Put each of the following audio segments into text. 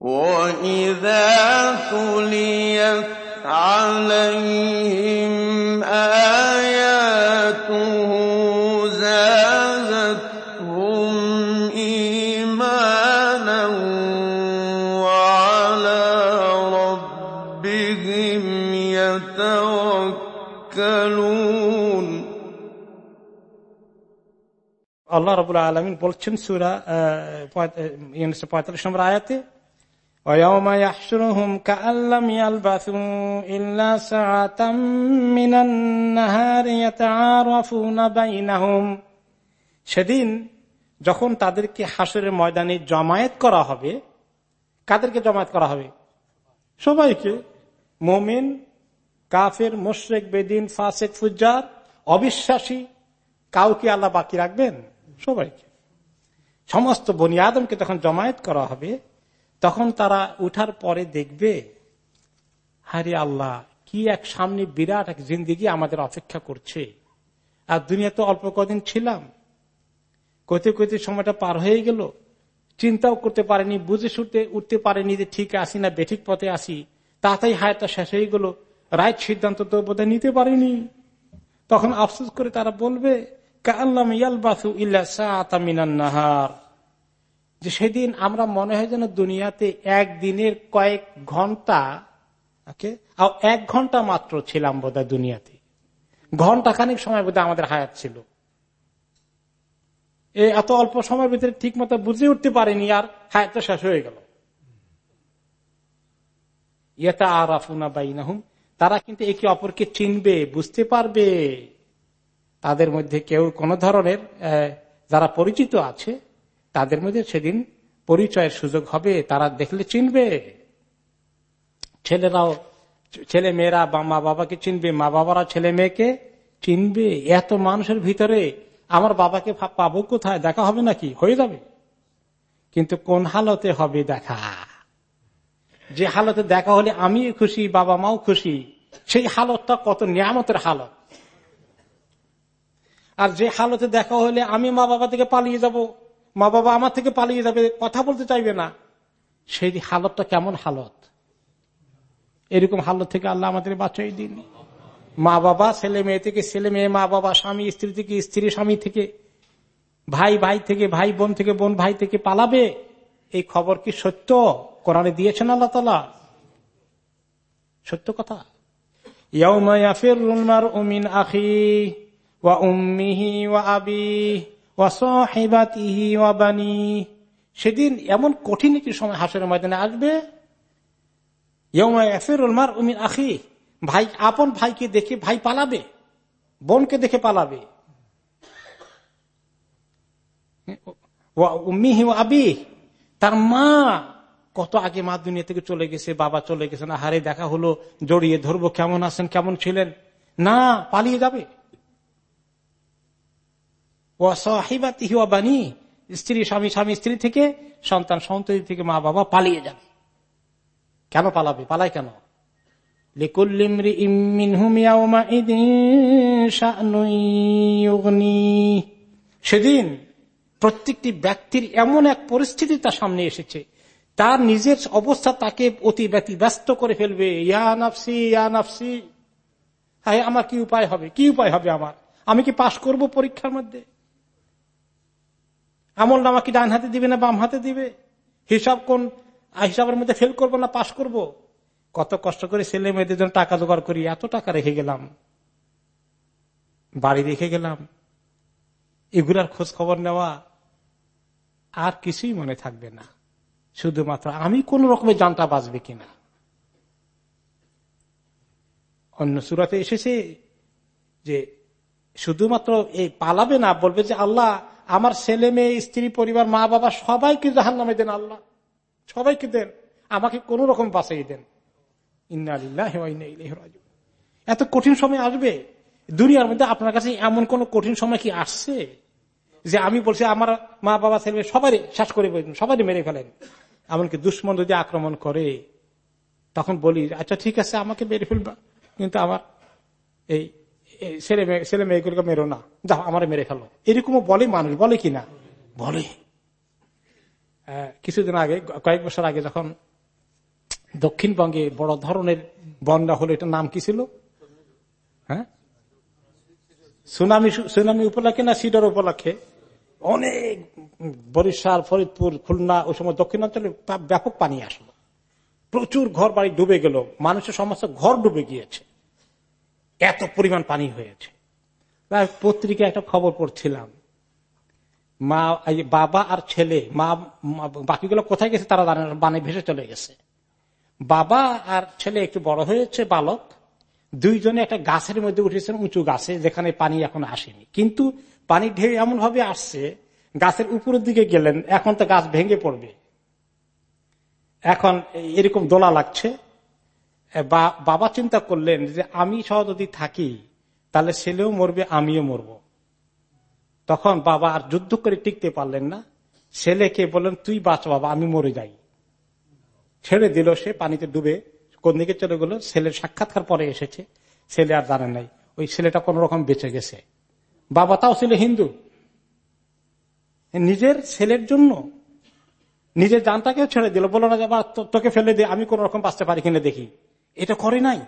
وَإِذَا تُلِيَتْ عَلَيْهِمْ آيَاتُهُ زَادَتْهُمْ إِيمَانًا وَعَلَىٰ رَبِّهِمْ يَتَوَكَّلُونَ আল্লাহ রবুল্লা আলমিন বলছেন সুরা পঁয়তাল্লিশ নম্বর আয়াতে সেদিন যখন তাদেরকে হাসরের ময়দানে জমায়েত করা হবে, কাদেরকে জমায়েত করা হবে? সবাইকে। মোমেন, কাফের, মোশরেক, বেদিন, ফাসেক ফুজার অবিশ্বাসী, কাউকে আল্লাহ বাকি রাখবেন? সবাইকে। সমস্ত বনি আদমকে যখন জমায়েত করা হবে তখন তারা উঠার পরে দেখবে হারি আল্লাহ, কি এক সামনে বিরাট এক জিন্দিগি আমাদের অপেক্ষা করছে। আর দুনিয়া তো অল্প কদিন ছিলাম। কতে কতে সময়টা পার হয়ে গেল। চিন্তাও করতে পারেনি, বুঝে শুনতে উঠতে পারেনি যে ঠিক আসি না, বেঠিক পথে আসি তাতেই হায়াতটা শেষ হয়ে গেল। রাইট সিদ্ধান্ত তো বোধহয় নিতে পারেনি। তখন আফসোস করে তারা বলবে কাল্লাম ইয়াল ইয়ালবাসু ইল্লা সামিনান নাহার। যে সেদিন আমরা মনে হয় যেন দুনিয়াতে একদিনের কয়েক ঘণ্টা এক ঘণ্টা মাত্র ছিলাম বোধহয় দুনিয়াতে। ঘণ্টা খানিক সময় বোধহয় আমাদের হায়াত ছিল। এত অল্প সময়ের ভিতরে ঠিক মতো বুঝে উঠতে পারেনি আর হায়াত শেষ হয়ে গেল। ইয়েতা আর আফুনা বাইনাহুম, তারা কিন্তু একে অপরকে চিনবে, বুঝতে পারবে। তাদের মধ্যে কেউ কোন ধরনের যারা পরিচিত আছে তাদের মধ্যে সেদিন পরিচয়ের সুযোগ হবে, তারা দেখলে চিনবে। ছেলেরাও, ছেলে মেয়েরা বা মা বাবাকে চিনবে, মা বাবারা ছেলে মেয়েকে চিনবে। এত মানুষের ভিতরে আমার বাবাকে পাবো কোথায়? দেখা হবে নাকি? হয়ে যাবে। কিন্তু কোন হালতে হবে দেখা? যে হালতে দেখা হলে আমি খুশি, বাবা মাও খুশি। সেই হালতটা কত নিয়ামতের হালত। আর যে হালতে দেখা হলে আমি মা বাবা থেকে পালিয়ে যাব। মা বাবা আমার থেকে পালিয়ে যাবে, কথা বলতে চাইবে না। সেই হালতটা কেমন হালত? এরকম হালত থেকে আল্লাহ আমাদের বাঁচাই দিন। মা বাবা ছেলে মেয়ে থেকে ছেলে মেয়ে মা বাবা স্বামী, স্ত্রী থেকে স্ত্রী, স্বামী থেকে, ভাই ভাই থেকে, ভাই বোন থেকে বোন, ভাই থেকে পালাবে। এই খবর কি সত্য? কোরআনে দিয়েছেন আল্লাহ তালা সত্য কথা। উমিন আখি ওয়া উম্মিহি ওয়া আবি সেদিন এমন কঠিন একটি সময় হাসের ময়দানে আসবে। আখি। ভাই, আপন ভাইকে দেখে ভাই পালাবে, বোনকে দেখে পালাবে। আবি। তার মা কত আগে মা দুনিয়া থেকে চলে গেছে, বাবা চলে গেছে না, হারে দেখা হলো, জড়িয়ে ধরবো, কেমন আছেন, কেমন ছিলেন? না, পালিয়ে যাবে। বানি, স্ত্রী, স্বামী স্বামী, স্ত্রী থেকে সন্তান, সন্ততি থেকে মা বাবা পালিয়ে যাবে। কেন পালাবে? পালায় কেন? সেদিন প্রত্যেকটি ব্যক্তির এমন এক পরিস্থিতি তার সামনে এসেছে। তার নিজের অবস্থা তাকে অতি ব্যস্ত করে ফেলবে। ইয়া নাফসি। হ্যাঁ আমার কি উপায় হবে? কি উপায় হবে আমার? আমি কি পাশ করব পরীক্ষার মধ্যে? আমল নামা কি ডান হাতে দিবে না বাম হাতে দিবে? হিসাব কোন হিসাবের মধ্যে ফেল করব না পাশ করব। কত কষ্ট করে ছেলে মেয়েদের জন্য টাকা জোগাড় করি, এত টাকা রেখে গেলাম। বাড়ি রেখে গেলাম। এগুলার খোঁজ খবর নেওয়া আর কিছুই মনে থাকবে না। শুধুমাত্র আমি কোন রকমের জানটা বাঁচবে কিনা। অন্য সুরাতে এসেছে যে শুধুমাত্র এই পালাবে না, বলবে যে আল্লাহ আমার ছেলে মেয়ে, স্ত্রী, পরিবার, মা বাবা সবাইকে জাহান নামে দেন আল্লাহ। সবাইকে দেন। আমাকে কোন রকম বাঁচাই দেন। এত কঠিন সময় আসবে? দুনিয়ার মধ্যে আপনার কাছে এমন কোন কঠিন সময় কি আসছে? যে আমি বলছি, আমার মা বাবা, ছেলে সবারই শ্বাস করে সবাই মেরে ফেলেন। এমনকি দুশ্মন যদি আক্রমণ করে, তখন বলি আচ্ছা ঠিক আছে, আমাকে মেরে ফেলবা। কিন্তু আমার এই ছেলে ছেলে মেয়েগুলোকে মেরো না। যাও, আমার মেরে ফেলো। এরকমও বলে মানুষ, বলে কিনা? বলে। কিছুদিন আগে কয়েক বছর আগে যখন দক্ষিণবঙ্গে বড় ধরনের বন্যা হলো, এটার নাম কি ছিল? হ্যাঁ? সুনামি সুনামি উপলক্ষে না সিডর উপলক্ষে? অনেক বরিশাল, ফরিদপুর, খুলনা, ওই সময় দক্ষিণাঞ্চলে ব্যাপক পানি আসলো। প্রচুর ঘর বাড়ি ডুবে গেল। মানুষের সমস্ত ঘর ডুবে গিয়েছে। এত পরিমাণ পানি হয়েছে। পত্রিকা একটা খবর পড়ছিলাম। মা বাবা আর ছেলে, মা বাকিগুলো কোথায় গেছে তারা বানে ভেসে চলে গেছে। বাবা আর ছেলে একটু বড় হয়েছে, বালক। দুইজনে একটা গাছের মধ্যে উঠেছেন, উঁচু গাছে, যেখানে পানি এখন আসেনি। কিন্তু পানি ঢেউ এমন ভাবে আসছে, গাছের উপরের দিকে গেলেন, এখন তো গাছ ভেঙে পড়বে। এখন এরকম দোলা লাগছে। বাবা চিন্তা করলেন যে আমি সহ যদি থাকি, তাহলে ছেলেও মরবে, আমিও মরব। তখন বাবা আর যুদ্ধ করে টিকতে পারলেন না। ছেলেকে বললেন, তুই বাঁচ বাবা, আমি মরে যাই। ছেড়ে দিল সে, পানিতে ডুবে কোন দিকে চলে গেল। ছেলের সাক্ষাৎকার পরে এসেছে। ছেলে আর জানে নাই, ওই ছেলেটা কোন রকম বেঁচে গেছে। বাবা তাও ছিল হিন্দু। নিজের ছেলের জন্য নিজের জানটাকেও ছেড়ে দিল। বলো না যে তোকে ফেলে দিয়ে আমি কোন রকম বাঁচতে পারি কিনা দেখি। এটা করে নাই।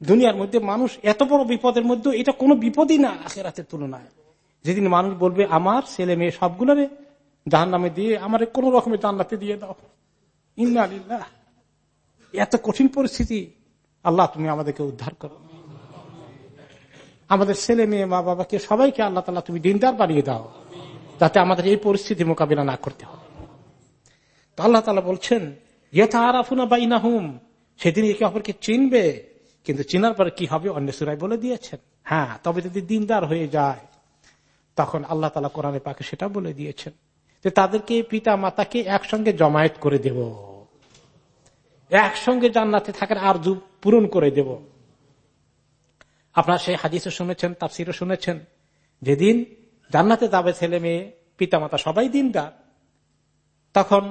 দুনিয়ার মধ্যে মানুষ এত বড় বিপদের মধ্যে, এটা কোনো বিপদই না আখেরাতের তুলনায়। যেদিন মানুষ বলবে, আমার ছেলে মেয়ে সবগুলোরে জাহান নামে দিয়ে, আমার কোন রকমের জান্নাতে দিয়ে দাও। ইন্না এত কঠিন পরিস্থিতি। আল্লাহ, তুমি আমাদেরকে উদ্ধার করো। আমাদের ছেলে মেয়ে, মা বাবাকে সবাইকে আল্লাহ তালা তুমি দিনদার বাড়িয়ে দাও, যাতে আমাদের এই পরিস্থিতি মোকাবিলা না করতে হবে তো আল্লাহ তালা বলছেন ইয়েথা আরাফুনা বাইনা হুম সেদিন একে অপরকে চিনবে, কিন্তু চিনার পরে কি হবে অন্য সুরাই বলে দিয়েছেন। হ্যাঁ তবে যদি দিনদার হয়ে যায়, তখন আল্লাহ তালা কোরআনে পাকে সেটা বলে দিয়েছেন যে তাদেরকে পিতা মাতাকে একসঙ্গে জমায়েত করে দেব। একসঙ্গে জান্নাতে থাকার আর পূরণ করে দেব। আপনার সেই হাদিসও শুনেছেন তার তাফসিরও শুনেছেন। যেদিন জান্নাতে যাবে ছেলে মেয়ে, পিতা মাতা সবাই দিনদার, তখন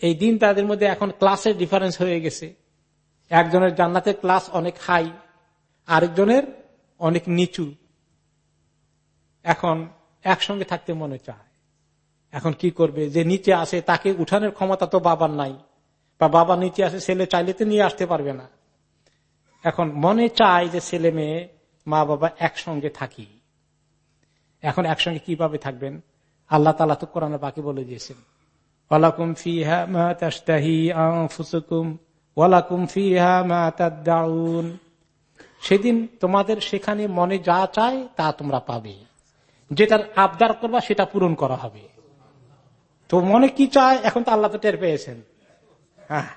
এই দিন তাদের মধ্যে এখন ক্লাসের ডিফারেন্স হয়ে গেছে। একজনের জান্নাতের ক্লাস অনেক হাই আরেকজনের অনেক নিচু। এখন একসঙ্গে থাকতে মনে চায়। এখন কি করবে? যে নিচে আসে, তাকে উঠানোর ক্ষমতা তো বাবার নাই। বা বাবা নিচে আসে, ছেলে চাইলে তো নিয়ে আসতে পারবে না। এখন মনে চায় যে ছেলে মেয়ে, মা বাবা একসঙ্গে থাকি। এখন একসঙ্গে কীভাবে থাকবেন? আল্লাহ তালা তো কোরআন বাকি বলে দিয়েছেন। ওয়ালাকুম ফিহা মা তাস্তাহি আনফুসুকুম, ওয়ালাকুম ফিহা মা তাদদাউন। সেদিন তোমাদের সেখানে মনে যা চায় তা তোমরা পাবে। যেটার আবদার করবা সেটা পূরণ করা হবে। তো মনে কি চায়, এখন তো আল্লাহ তো টের পেয়েছেন। হ্যাঁ।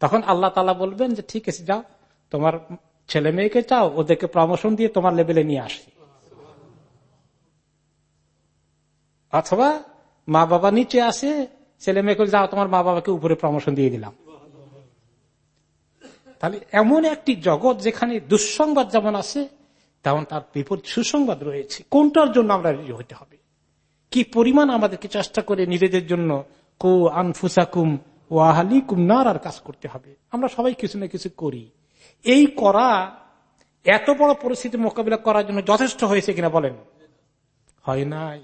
তখন আল্লাহ তালা বলবেন যে, ঠিক আছে, যাও। তোমার ছেলে মেয়েকে চাও, ওদেরকে প্রমোশন দিয়ে তোমার লেভেলে নিয়ে আসি। অথবা মা বাবা নিচে আসে, ছেলে মেয়েকে যাও, তোমার মা বাবাকে উপরে প্রমোশন দিয়ে দিলাম। তাহলে এমন একটি জগৎ যেখানে দুঃসংবাদ যেমন আছে, তেমন তার বিপদ সুসংবাদ রয়েছে। কোনটার জন্য আমরা রেডি হতে হবে? কি পরিমাণ আমাদেরকে চেষ্টা করে নিজেদের জন্য কো আনফুসাকুম ও আহালি কুমনার আর কাজ করতে হবে? আমরা সবাই কিছু না কিছু করি। এই করা এত বড় পরিস্থিতি মোকাবিলা করার জন্য যথেষ্ট হয়েছে কিনা বলেন? হয় নাই।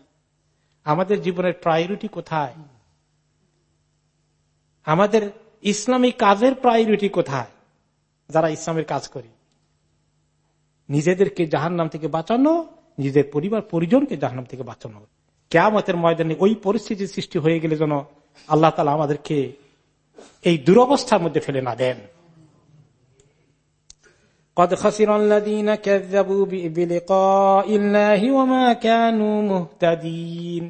আমাদের জীবনের প্রায়োরিটি কোথায়? আমাদের ইসলামী কাজের প্রায়োরিটি কোথায়? যারা ইসলামের কাজ করি। নিজেদেরকে জাহান নাম থেকে বাঁচানো, নিজেদের পরিবার, পরিজনকে জাহান নাম থেকে বাঁচানো। কেয়ামতের ময়দানে ওই পরিস্থিতির সৃষ্টি হয়ে গেলে যেন আল্লাহ তালা আমাদেরকে এই দুরবস্থার মধ্যে ফেলে না দেন। قد خسر الذين كذبوا بلقاء الله وما كانوا مهتدين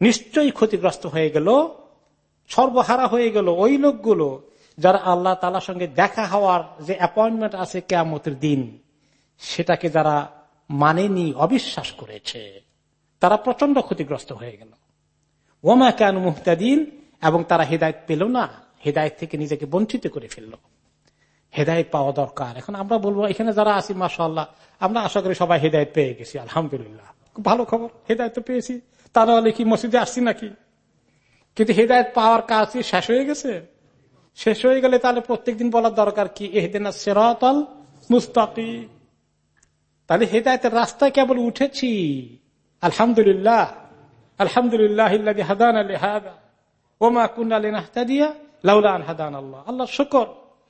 নিশ্চয়ই ক্ষতিগ্রস্ত হয়ে গেল সর্বহারা হয়ে গেল ওই লোকগুলো যারা আল্লাহ তালার সঙ্গে দেখা হওয়ার যে অ্যাপয়েন্টমেন্ট আছে কেয়ামতের দিন সেটাকে যারা মানেনি অবিশ্বাস করেছে তারা প্রচন্ড ক্ষতিগ্রস্ত হয়ে গেল ওমা কেন মুহতাদিন এবং তারা হেদায়ত পেল না হেদায়ত থেকে নিজেকে বঞ্চিত করে ফেলল হেদায়ত পাওয়া দরকার। এখন আমরা বলব, এখানে যারা আছি মাসাল্লাহ আমরা আশা করি সবাই হেদায়ত পেয়ে গেছি, আলহামদুলিল্লাহ। ভালো খবর, হেদায়ত তো পেয়েছি। তারা হলে কি, মসজিদে আসছি নাকি? কিন্তু হেদায়ত পাওয়ার কাজ শেষ হয়ে গেছে? শেষ হয়ে গেলে তাহলে প্রত্যেকদিন বলার দরকার কি? মুস্তাকি তাহলে হেদায়তের রাস্তায় কেবল উঠেছি। আলহামদুলিল্লাহ। আলহামদুলিল্লাহ হাদান আলী হাদা ওমা কুন্নালিনাহতাদিয়া লাউলা হাদান আল্লাহ। আল্লাহ শকর।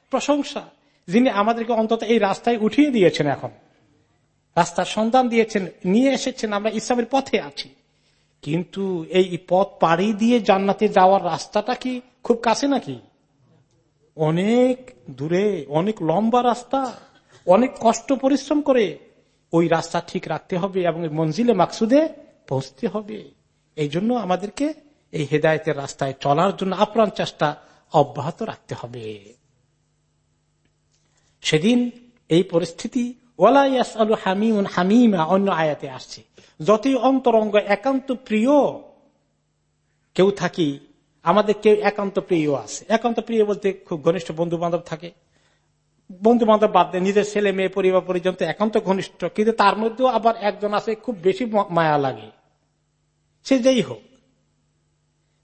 প্রশংসা যিনি আমাদেরকে অন্তত এই রাস্তায় উঠিয়ে দিয়েছেন এখন। রাস্তার সন্ধান দিয়েছেন, নিয়ে এসেছেন, আমরা ইসলামের পথে আছি। কিন্তু এই পথ পাড়ি দিয়ে জান্নাতে যাওয়ার রাস্তাটা কি খুব কাছে নাকি? অনেক দূরে, অনেক লম্বা রাস্তা, অনেক কষ্ট পরিশ্রম করে ওই রাস্তা ঠিক রাখতে হবে এবং মঞ্জিলে মাকসুদে পৌঁছতে হবে। এই জন্য আমাদেরকে এই হেদায়তের রাস্তায় চলার জন্য আপ্রাণ চেষ্টা অব্যাহত রাখতে হবে। সেদিন এই পরিস্থিতি ওয়ালাইয়াস আলু হামিউন হামিমা, অন্য আয়াতে আসছে। যতই অন্তরঙ্গ একান্ত প্রিয় কেউ থাকি, আমাদের কেউ একান্ত প্রিয় আছে। একান্ত প্রিয় বলতে খুব ঘনিষ্ঠ বন্ধু বান্ধব থাকে। বন্ধু বান্ধব বাদ দেয় নিজের ছেলে, মেয়ে, পরিবার পরিজন্ত একান্ত ঘনিষ্ঠ। কিন্তু তার মধ্যেও আবার একজন আছে, খুব বেশি মায়া লাগে। সে যেই হোক,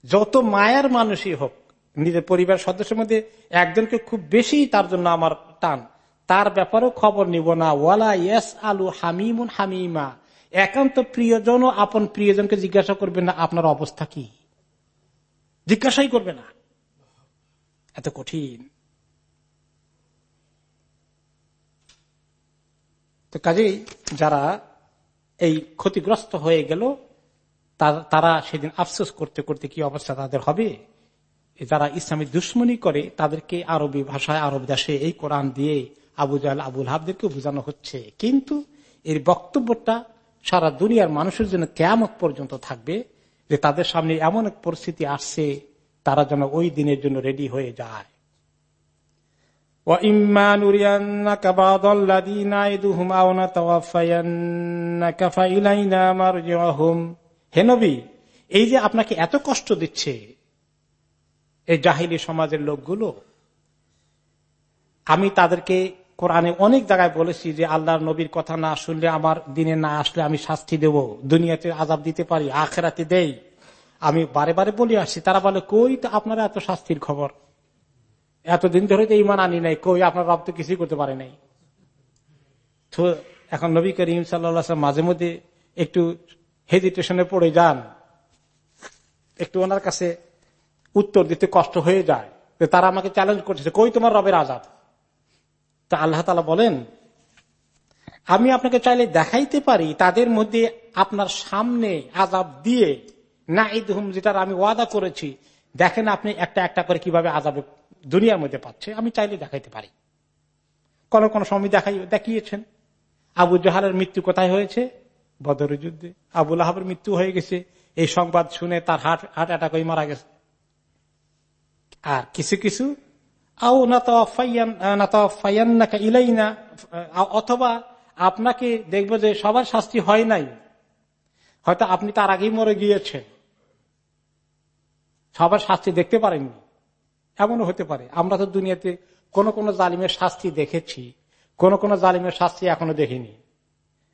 যত মায়ার মানুষই হোক, নিজের পরিবার সদস্যের মধ্যে একজনকে খুব বেশি তার জন্য আমার টান। তার ব্যাপারেও খবর নিব না। ওয়ালা ইয়াস আলু হামিমুন হামিমা। একান্ত প্রিয়জন ও আপন প্রিয়জনকে জিজ্ঞাসা করবে না, আপনার অবস্থা কি? জিজ্ঞাসাই করবে না। এত কঠিন। তো কাজেই যারা এই ক্ষতিগ্রস্ত হয়ে গেল তারা সেদিন আফসোস করতে করতে কি অবস্থা তাদের হবে? যারা ইসলামী দুশ্মনী করে, তাদেরকে আরবি ভাষায়, আরব দেশে এই কোরআন দিয়ে আবু জাল আবুল হাবদেরকে বোঝানো হচ্ছে। কিন্তু এর বক্তব্যটা সারা দুনিয়ার মানুষের জন্য কেমন পর্যন্ত থাকবে যে তাদের সামনে এমন এক পরিস্থিতি আসছে, তারা যেন ওই দিনের জন্য রেডি হয়ে যায়। হেনবি এই যে আপনাকে এত কষ্ট দিচ্ছে এই জাহিলি সমাজের লোকগুলো, আমি তাদেরকে কোরআনে অনেক জায়গায় বলেছি যে আল্লাহর নবীর কথা না শুনলে আমার দিনে না আসলে আমি শাস্তি দেব, দুনিয়াতে আজাব দিতে পারি, আখেরাতে দেই। আমি বারে বারে বলে আসছি, তারা বলে, কই তো আপনারা এত শাস্তির খবর? এতদিন ধরে তো ইমান আনি নাই, কই আপনার রব তো কিছুই করতে পারে নাই? তো এখন নবী করিম সাল্লা মাঝে মধ্যে একটু হেজিটেশনে পড়ে যান। একটু ওনার কাছে উত্তর দিতে কষ্ট হয়ে যায়। তারা আমাকে চ্যালেঞ্জ করতেছে, কই তোমার রবের আজাব তা আল্লাহ তালা বলেন, আমি আপনাকে চাইলে দেখাইতে পারি, তাদের মধ্যে আপনার সামনে আজাব দিয়ে না হুম যেটার আমি ওয়াদা করেছি, দেখেন আপনি একটা একটা করে কীভাবে আজাবে দুনিয়ার মধ্যে পাচ্ছে, আমি চাইলে দেখাইতে পারি। কোন কোন সময় দেখাই, দেখিয়েছেন। আবু জাহালের মৃত্যু কোথায় হয়েছে? বদর যুদ্ধে। আবুল আহাবের মৃত্যু হয়ে গেছে। এই সংবাদ শুনে তার হার্ট হার্ট অ্যাটাক মারা গেছে। আর কিছু কিছু অথবা আপনাকে দেখব যে সবার শাস্তি হয় নাই। হয়তো আপনি তার আগেই মরে গিয়েছেন। সবার শাস্তি দেখতে পারেননি। এমনও হতে পারে। আমরা তো দুনিয়াতে কোন কোন জালিমের শাস্তি দেখেছি। কোন কোন জালিমের শাস্তি এখনও দেখিনি।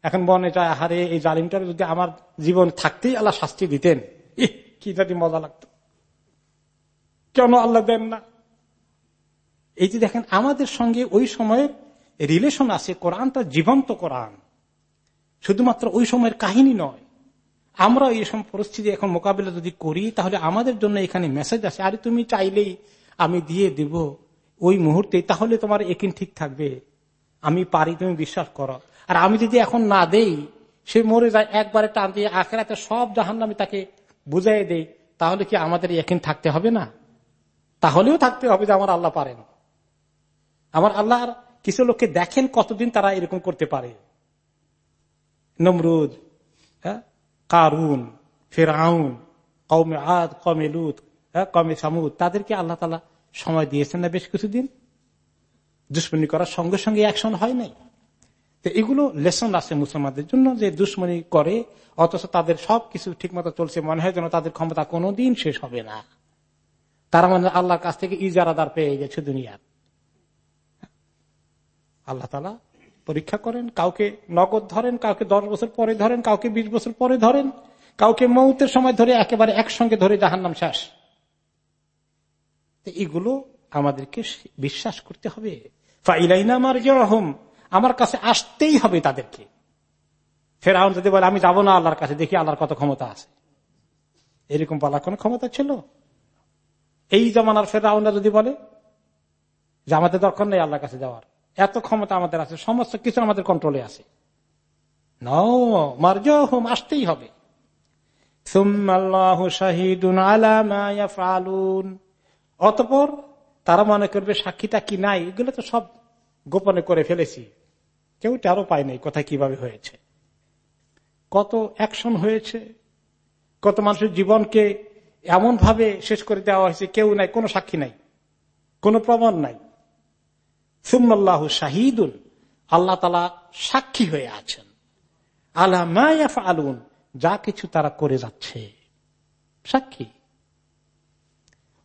এখন মনে যায়, আহারে, এই জালিমটার যদি আমার জীবন থাকতেই আল্লাহ শাস্তি দিতেন। কি যদি মজা লাগতো। কেন আল্লাহ দেন না? এই যে দেখেন, আমাদের সঙ্গে ওই সময়ের রিলেশন আছে কোরআনটা জীবন্ত কোরআন। শুধুমাত্র ওই সময়ের কাহিনী নয়। আমরা এই সব পরিস্থিতি এখন মোকাবিলা যদি করি, তাহলে আমাদের জন্য এখানে মেসেজ আছে আরে তুমি চাইলেই আমি দিয়ে দেব ওই মুহূর্তে, তাহলে তোমার একিন ঠিক থাকবে। আমি পারি, তুমি বিশ্বাস করো। আর আমি যদি এখন না দেই, সে মরে যায়, একবারে টান দিয়ে আখেরাতে সব জাহান আমি তাকে বুঝাই দেই তাহলে কি আমাদের একিন থাকতে হবে না? তাহলেও থাকতে হবে যে আমার আল্লাহ পারেন। আমার আল্লাহ কিছু লোককে দেখেন কতদিন তারা এরকম করতে পারে। নমরুদ হ্যাঁ? কারুন, ফেরাউন কমে আদ কমে লুত হ্যাঁ? কমে সামুদ, তাদেরকে আল্লাহ তালা সময় দিয়েছেন না বেশ কিছুদিন। দুশ্মনী করার সঙ্গে সঙ্গে অ্যাকশন হয় নাই। তো এগুলো লেসন আছে মুসলমানদের জন্য যে দুশ্মনী করে, অথচ তাদের সব কিছু ঠিক মতো চলছে, মনে হয় যেন তাদের ক্ষমতা কোনোদিন শেষ হবে না। তারা মানে আল্লাহর কাছ থেকে ইজারাদার পেয়ে গেছে দুনিয়ার। আল্লাহ তালা পরীক্ষা করেন, কাউকে নগদ ধরেন, কাউকে দশ বছর পরে ধরেন, কাউকে বিশ বছর পরে ধরেন, কাউকে মৌতের সময় ধরে একেবারে একসঙ্গে ধরে জাহান নাম শেষ এগুলো আমাদেরকে বিশ্বাস করতে হবে। আমার কাছে আসতেই হবে তাদেরকে। ফের ফেরাউন যদি বলে, আমি যাব না আল্লাহর কাছে, দেখি আল্লাহর কত ক্ষমতা আছে। এরকম বলার কোন ক্ষমতা ছিল? এই জমানার ফেরাউনরা যদি বলে যে, আমাদের দরকার নেই আল্লাহর কাছে যাওয়ার। এত ক্ষমতা আমাদের আছে, সমস্ত কিছু আমাদের কন্ট্রোলে আছে। হোম আসতেই হবে। অতপর তারা মনে করবে সাক্ষীটা কি নাই, এগুলো তো সব গোপনে করে ফেলেছি। কেউ টেরো পায় নাই কোথায় কীভাবে হয়েছে। কত অ্যাকশন হয়েছে, কত মানুষের জীবনকে এমন ভাবে শেষ করে দেওয়া হয়েছে, কেউ নাই, কোনো সাক্ষী নাই, কোনো প্রমাণ নাই। সুম্মাল্লাহ শাহিদুল আল্লাহ তালা সাক্ষী হয়ে আছেন। আল্লাহ মায়াফ আলুন যা কিছু তারা করে যাচ্ছে। সাক্ষী।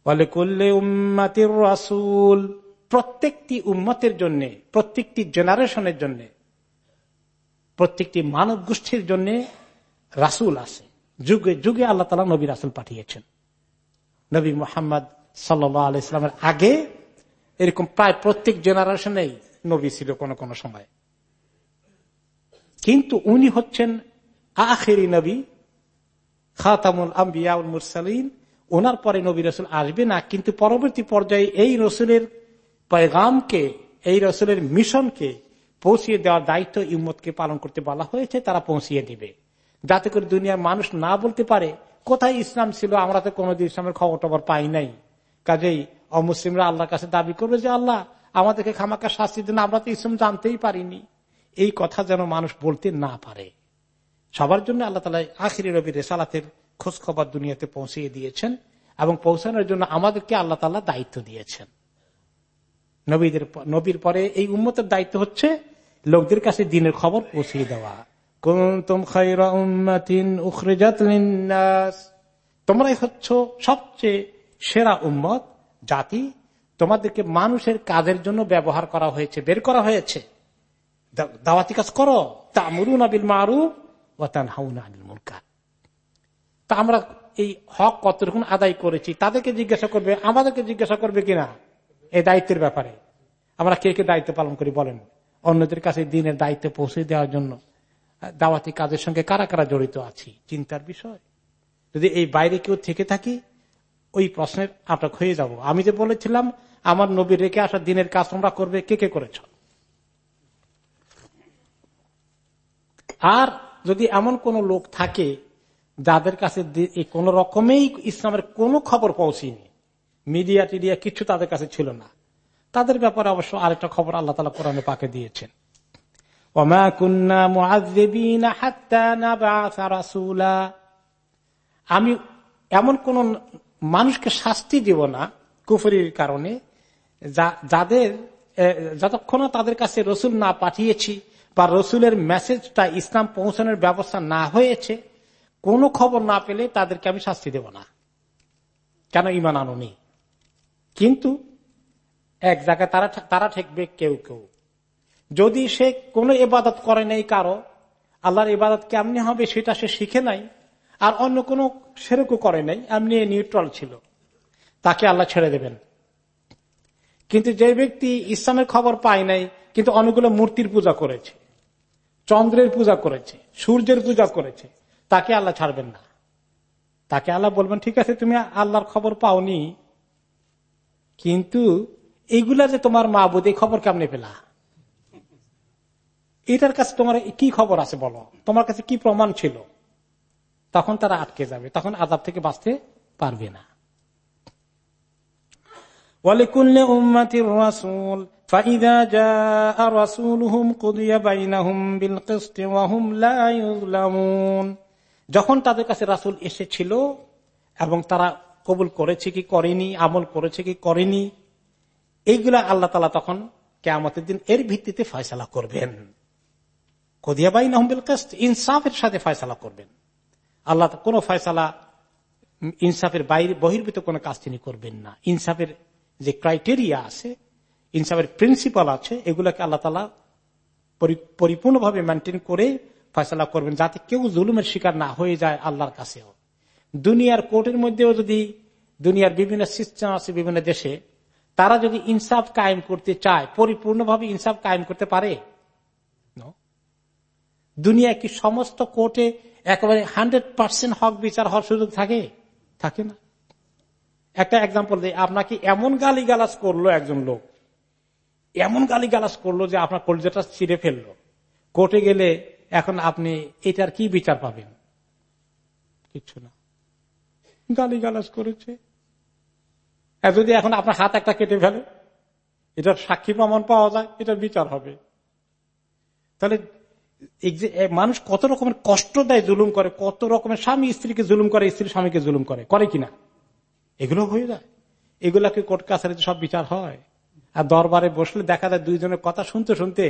বলে করলে উম্মাতির রাসুল, প্রত্যেকটি উম্মতের জন্য, প্রত্যেকটি জেনারেশনের জন্য, প্রত্যেকটি মানব গোষ্ঠীর জন্য রাসুল আছে। যুগে যুগে আল্লাহ তালা নবী রাসুল পাঠিয়েছেন। নবী মোহাম্মদ সাল্লাহ ইসলামের আগে এরকম প্রায় প্রত্যেক জেনারেশনেই নবী ছিল কোন কোন সময়। কিন্তু উনি হচ্ছেন আখেরি নবী, খাতামুল আম্বিয়াউল মুরসালিন। ওনার পরে নবী রসুল আসবে না, কিন্তু পরবর্তী পর্যায়ে এই রসুলের পয়গামকে, এই রসুলের মিশনকে পৌঁছিয়ে দেওয়ার দায়িত্ব ইম্মতকে পালন করতে বলা হয়েছে, তারা পৌঁছিয়ে দিবে। যাতে করে দুনিয়ার মানুষ না বলতে পারে, কোথায় ইসলাম ছিল, আমরা তো কোনোদিন ইসলামের খবর টবর পাই নাই। কাজেই অমুসলিমরা আল্লাহর কাছে দাবি করবে যে আল্লাহ, আমাদেরকে খামাকা শাস্তি দেন, আমরা তো ইসলাম জানতেই পারিনি। এই কথা যেন মানুষ বলতে না পারে। সবার জন্য আল্লাহ তালা আখিরি রবি রেসালাতের খোঁজ খবর দুনিয়াতে পৌঁছিয়ে দিয়েছেন এবং পৌঁছানোর জন্য আমাদেরকে আল্লাহ তাল্লাহ দায়িত্ব দিয়েছেন। নবীদের নবীর পরে এই উন্মতের দায়িত্ব হচ্ছে লোকদের কাছে দিনের খবর পৌঁছিয়ে দেওয়া। তোমরাই হচ্ছ সবচেয়ে সেরা উম্মত জাতি তোমাদেরকে মানুষের কাজের জন্য ব্যবহার করা হয়েছে, বের করা হয়েছে। দাওয়াতি কাজ করো। তা মরুন আবিল মারু ওতান হাউন তা আমরা এই হক কতটুকু আদায় করেছি, তাদেরকে জিজ্ঞাসা করবে, আমাদেরকে জিজ্ঞাসা করবে কিনা? এই দায়িত্বের ব্যাপারে। আমরা কে কে দায়িত্ব পালন করি বলেন? অন্যদের কাছে দিনের দায়িত্ব পৌঁছে দেওয়ার জন্য দাওয়াতি কাজের সঙ্গে কারা কারা জড়িত আছি? চিন্তার বিষয়। যদি এই বাইরে কেউ থেকে থাকি ওই প্রশ্নের আটক হয়ে যাব। আমি যে বলেছিলাম, আমার নবী রেখে আসা দিনের কাজ তোমরা করবে, কে কে করেছ? আর যদি এমন কোন লোক থাকে যাদের কাছে কোন রকমেই ইসলামের কোন খবর পৌঁছিনি, মিডিয়া টিডিয়া কিছু তাদের কাছে ছিল না, তাদের ব্যাপারে অবশ্য আরেকটা খবর আল্লাহ তালা কোরআনে পাকে দিয়েছেন। আমি এমন কোন মানুষকে শাস্তি দিব না কুফরির কারণে। যাদের যতক্ষণ তাদের কাছে রসুল না পাঠিয়েছি বা রসুলের মেসেজটা ইসলাম পৌঁছানোর ব্যবস্থা না হয়েছে, কোনো খবর না পেলে তাদেরকে আমি শাস্তি দেব না। কেন ইমান আনুনি? কিন্তু এক জায়গায় তারা তারা ঠেকবে কেউ কেউ। যদি সে কোনো এবাদত করে নাই কারও, আল্লাহর ইবাদত কেমনি হবে সেটা সে শিখে নাই। আর অন্য কোনো সেরকম করে নাই, এমনি নিউট্রাল ছিল। তাকে আল্লাহ ছেড়ে দেবেন। কিন্তু যে ব্যক্তি ইসলামের খবর পায় নাই, কিন্তু অনেকগুলো মূর্তির পূজা করেছে, চন্দ্রের পূজা করেছে, সূর্যের পূজা করেছে, তাকে আল্লাহ ছাড়বেন না। তাকে আল্লাহ বলবেন, ঠিক আছে, তুমি আল্লাহর খবর পাওনি, কিন্তু এইগুলা যে তোমার মা বোধ এই খবর কেমনে পেলা? এটার কাছে তোমার কি খবর আছে বলো? তোমার কাছে কি প্রমাণ ছিল? তখন তারা আটকে যাবে তখন আদাব থেকে বাঁচতে পারবে না। যখন তাদের কাছে রাসুল এসেছিল এবং তারা কবুল করেছে কি করেনি আমল করেছে কি করেনি এইগুলা আল্লাহ তালা তখন কেমতের দিন এর ভিত্তিতে ফয়সলা করবেন। কদিয়াবাই নহবিল কাস্ট ইনসাফের সাথে ফয়সলা করবেন। আল্লাহ কোন ফয়সালা, ইনসাফের বাইরে, বহির্ভূত কোন কাজ তিনি করবেন না। ইনসাফের যে ক্রাইটেরিয়া আছে, ইনসাফের প্রিন্সিপাল আছে, এগুলোকে আল্লাহ তালা পরিপূর্ণভাবে মেনটেন করে ফয়সলা করবেন, যাতে কেউ জুলুমের শিকার না হয়ে যায় আল্লাহর কাছেও। দুনিয়ার কোর্টের মধ্যেও যদি দুনিয়ার বিভিন্ন সিস্টেম আছে, বিভিন্ন দেশে, তারা যদি ইনসাফ কায়েম করতে চায়, পরিপূর্ণভাবে ইনসাফ কায়েম করতে পারে দুনিয়া কি সমস্ত কোর্টে একেবারে হান্ড্রেড পার্সেন্ট হক বিচার হওয়ার সুযোগ থাকে? থাকে না। একটা এক্সাম্পল দিই, আপনাকে এমন গালি গালাজ করল একজন লোক। এমন গালি গালাজ করল যে আপনার কলজাটা ছিঁড়ে ফেলল। কোর্টে গেলে এখন আপনি এটার কি বিচার পাবেন? কিচ্ছু না। গালি গালাজ করেছে যদি এখন আপনার হাত একটা কেটে ফেলে, এটার সাক্ষী প্রমাণ পাওয়া যায়, এটার বিচার হবে। তাহলে মানুষ কত রকমের কষ্ট দেয় জুলুম করে, কত রকমের স্বামী স্ত্রীকে জুলুম করে, স্ত্রী স্বামীকে জুলুম করে করে কিনা? এগুলো হয়ে যায়। এগুলাকে কোর্ট কাছারিতে সব বিচার হয়। আর দরবারে বসলে দেখা যায় দুইজনের কথা শুনতে শুনতে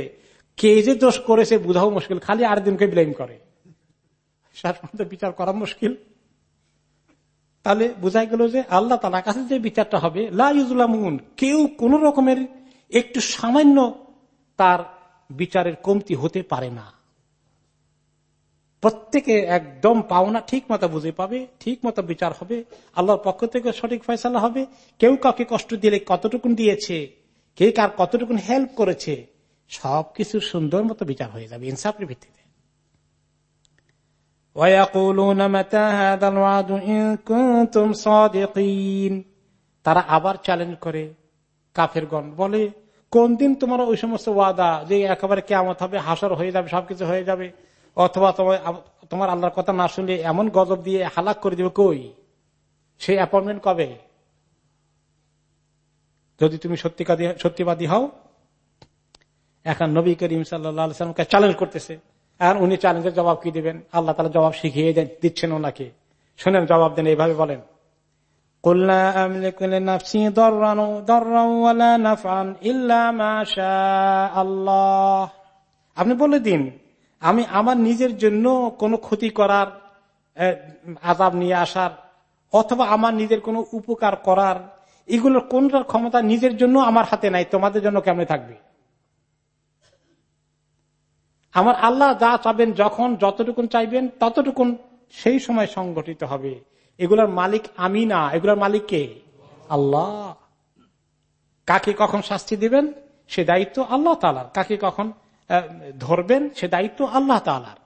কে যে দোষ করেছে বুঝাও মুশকিল, খালি আর দিনকে ব্লেম করে বিচার করা মুশকিল। তাহলে বোঝাই গেল যে আল্লাহ তালা কাছে যে বিচারটা হবে লাইজুলামুন কেউ কোন রকমের একটু সামান্য তার বিচারের কমতি হতে পারে না। প্রত্যেকে একদম পাওনা ঠিক মতো বুঝে পাবে ঠিক মতো বিচার হবে, আল্লাহর পক্ষ থেকে সঠিক ফয়সালা হবে। কেউ কাউকে কষ্ট দিলে কতটুকুন দিয়েছে, কে কার কতটুকুন হেল্প করেছে সবকিছু সুন্দর মতো বিচার হয়ে যাবে ইনসাফের ভিত্তিতে। তারা আবার চ্যালেঞ্জ করে, কাফেরগণ বলে কোন দিন তোমার ওই সমস্ত ওয়াদা যে একেবারে কেমন হবে, হাসর হয়ে যাবে, সবকিছু হয়ে যাবে অথবা তোমার আল্লাহর কথা না শুনলে এমন গজব দিয়ে হালাক করে দিবে কই? সেই অ্যাপয়েন্টমেন্ট কবে? যদি তুমি সত্যিবাদী হও এখন নবী করিম সাল্লামকে চ্যালেঞ্জ করতেছে। আর উনি চ্যালেঞ্জের জবাব কি দিবেন? আল্লাহ তালা জবাব শিখিয়ে দিচ্ছেন ওনাকে। শুনেন জবাব দেন এইভাবে বলেন। আপনি বলে দিন আমি আমার নিজের জন্য কোনো ক্ষতি করার আজাব নিয়ে আসার, অথবা আমার নিজের কোনো উপকার করার, এগুলোর কোনটার ক্ষমতা নিজের জন্য আমার হাতে নাই, তোমাদের জন্য কেমনে থাকবে? আমার আল্লাহ যা চাবেন, যখন যতটুকুন চাইবেন, ততটুকুন সেই সময় সংগঠিত হবে। এগুলোর মালিক আমি না, এগুলোর মালিক কে? আল্লাহ। কাকে কখন শাস্তি দিবেন? সে দায়িত্ব আল্লাহ তালার কাকে কখন ধরবেন, সে দায়িত্ব আল্লাহ তালার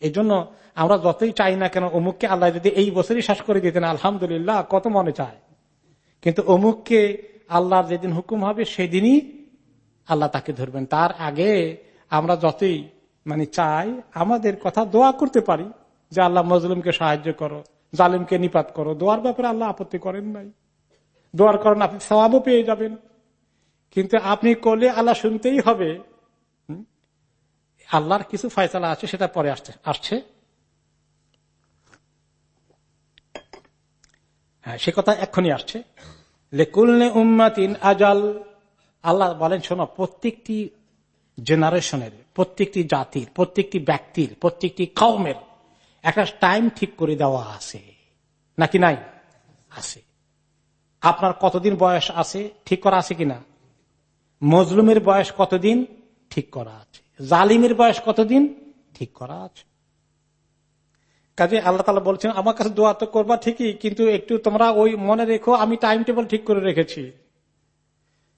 এই জন্য আমরা যতই চাই না কেন, অমুককে আল্লাহ যদি এই বছরই শ্বাস করে দিতেন, আলহামদুলিল্লাহ, কত মনে চায়। কিন্তু অমুককে আল্লাহর যেদিন হুকুম হবে, সেদিনই আল্লাহ তাকে ধরবেন। তার আগে আমরা যতই মানে চাই, আমাদের কথা দোয়া করতে পারি যে আল্লাহ মজলুমকে সাহায্য করো, জালিমকে নিপাত করো। দোয়ার ব্যাপারে আল্লাহ আপত্তি করেন নাই। দোয়ার করেন আপনি সবাবও পেয়ে যাবেন। কিন্তু আপনি করলে আল্লাহ শুনতেই হবে আল্লাহর কিছু ফয়সালা আছে, সেটা পরে আসছে। আসছে? হ্যাঁ সে কথা এক্ষুনি আসছে। লেকুলনে উম্মাতিন আজাল। আল্লাহ বলেন, শোনো, প্রত্যেকটি জেনারেশনের, প্রত্যেকটি জাতির, প্রত্যেকটি ব্যক্তির, প্রত্যেকটি কমের একটা টাইম ঠিক করে দেওয়া আছে। নাকি নাই? আছে। আপনার কতদিন বয়স আছে, ঠিক করা আছে কিনা? মজলুমের বয়স কতদিন, ঠিক করা আছে। জালিমের বয়স কতদিন? ঠিক করা আছে। কাজে আল্লাহ তালা বলছেন, আমার কাছে দোয়া তো করবা ঠিকই, কিন্তু একটু তোমরা ওই মনে রেখো, আমি টাইম টেবিল ঠিক করে রেখেছি।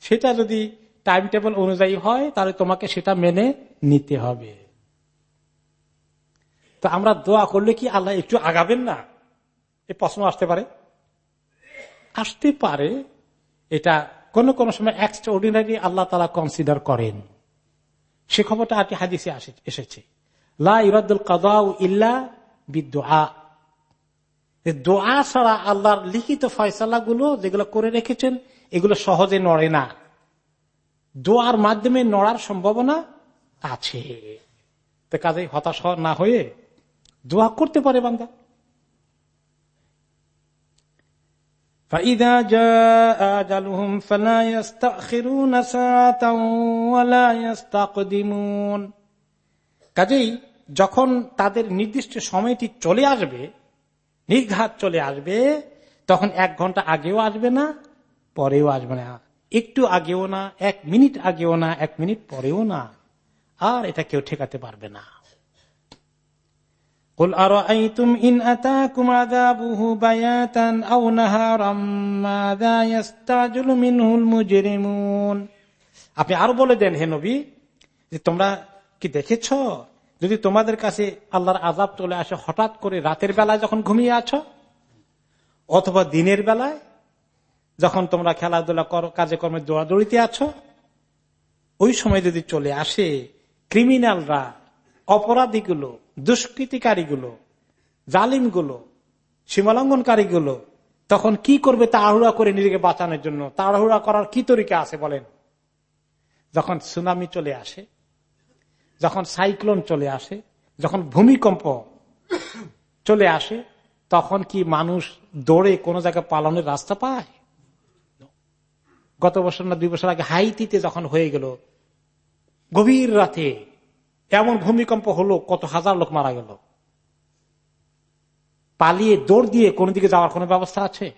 সেটা যদি টাইম টেবিল অনুযায়ী হয়, তাহলে তোমাকে সেটা মেনে নিতে হবে। তো আমরা দোয়া করলে কি আল্লাহ একটু আগাবেন না? এ প্রশ্ন আসতে পারে? আসতে পারে। এটা কোন কোন সময় এক্সট্রা অর্ডিনারি আল্লাহ তালা কনসিডার করেন। সে খবরটা আর হাদিসে এসেছে। লা ইল্লা দোয়া ছাড়া আল্লাহর লিখিত ফয়সালা গুলো যেগুলো করে রেখেছেন, এগুলো সহজে নড়ে না। দোয়ার মাধ্যমে নড়ার সম্ভাবনা আছে। তো কাজে হতাশ না হয়ে দোয়া করতে পারে বান্দা। কাজেই যখন তাদের নির্দিষ্ট সময়টি চলে আসবে, নির্ঘাত চলে আসবে, তখন এক ঘণ্টা আগেও আসবে না, পরেও আসবে না। একটু আগেও না, এক মিনিট আগেও না, এক মিনিট পরেও না। আর এটা কেউ ঠেকাতে পারবে না। قل أرأيتم إن أتاكم عذابه بياتا أو نهارا ماذا يستعجل منه المجرمون আপনি আরো বলে দেন হে নবী যে তোমরা কি দেখেছ যদি তোমাদের কাছে আল্লাহর আজাব চলে আসে হঠাৎ করে রাতের বেলায় যখন ঘুমিয়ে আছো অথবা দিনের বেলায় যখন তোমরা খেলাধুলা করো কাজে কর্মে দৌড়াদৌড়িতে আছো ওই সময় যদি চলে আসে ক্রিমিনালরা অপরাধীগুলো দুষ্কৃতিকারীগুলো, জালিমগুলো, সীমালঙ্ঘনকারীগুলো, তখন কি করবে তাড়াহুড়া করে নিজেকে বাঁচানোর জন্য? তাড়াহুড়া করার কি তরিকা আছে বলেন? যখন সুনামি চলে আসে, যখন সাইক্লোন চলে আসে, যখন ভূমিকম্প চলে আসে, তখন কি মানুষ দৌড়ে কোনো জায়গায় পালনের রাস্তা পায়? গত বছর না দুই বছর আগে হাইতিতে যখন হয়ে গেল, গভীর রাতে এমন ভূমিকম্প হলো কত হাজার লোক মারা গেল। পালিয়ে দৌড় দিয়ে কোন দিকে যাওয়ার কোন ব্যবস্থা আছে?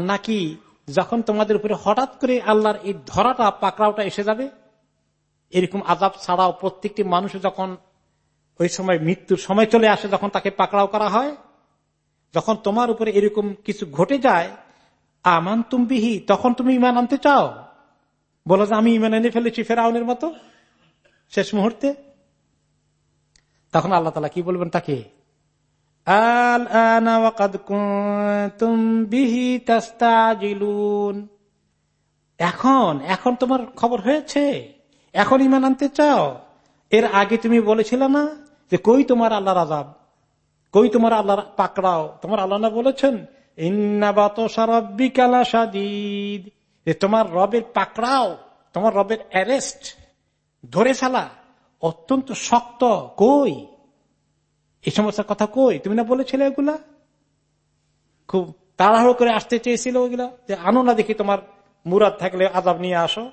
নাকি যখন তোমাদের উপরে হঠাৎ করে আল্লাহর এই ধরাটা পাকড়াওটা এসে যাবে? এরকম আজাব ছাড়াও প্রত্যেকটি মানুষ যখন ওই সময় মৃত্যুর সময় চলে আসে যখন তাকে পাকড়াও করা হয় যখন তোমার উপরে এরকম কিছু ঘটে যায়, আমান তুমবিহি তখন তুমি ইমান আনতে চাও? বলো যে আমি ইমান এনে ফেলেছি ফেরাউনের মতো? শেষ মুহূর্তে? তখন আল্লাহ তালা কি বলবেন তাকে? এখন এখন তোমার খবর হয়েছে? এখন ইমান আনতে চাও? এর আগে তুমি বলেছিলে না যে কই তোমার আল্লাহর আজাব কই তোমার আল্লাহর পাকড়াও? তোমার আল্লাহ না বলেছেন? তোমার রবের পাকড়াও, তোমার রবের অ্যারেস্ট, ধরে ফেলা অত্যন্ত শক্ত। কই? এই সমস্ত কথা কই? তুমি না বলেছিলে এগুলা? খুব তাড়াহুড়ো করে আসতে চেয়েছিল ওইগুলা যে আনো না দেখি তোমার মুরাদ থাকলে আজাব নিয়ে আসো।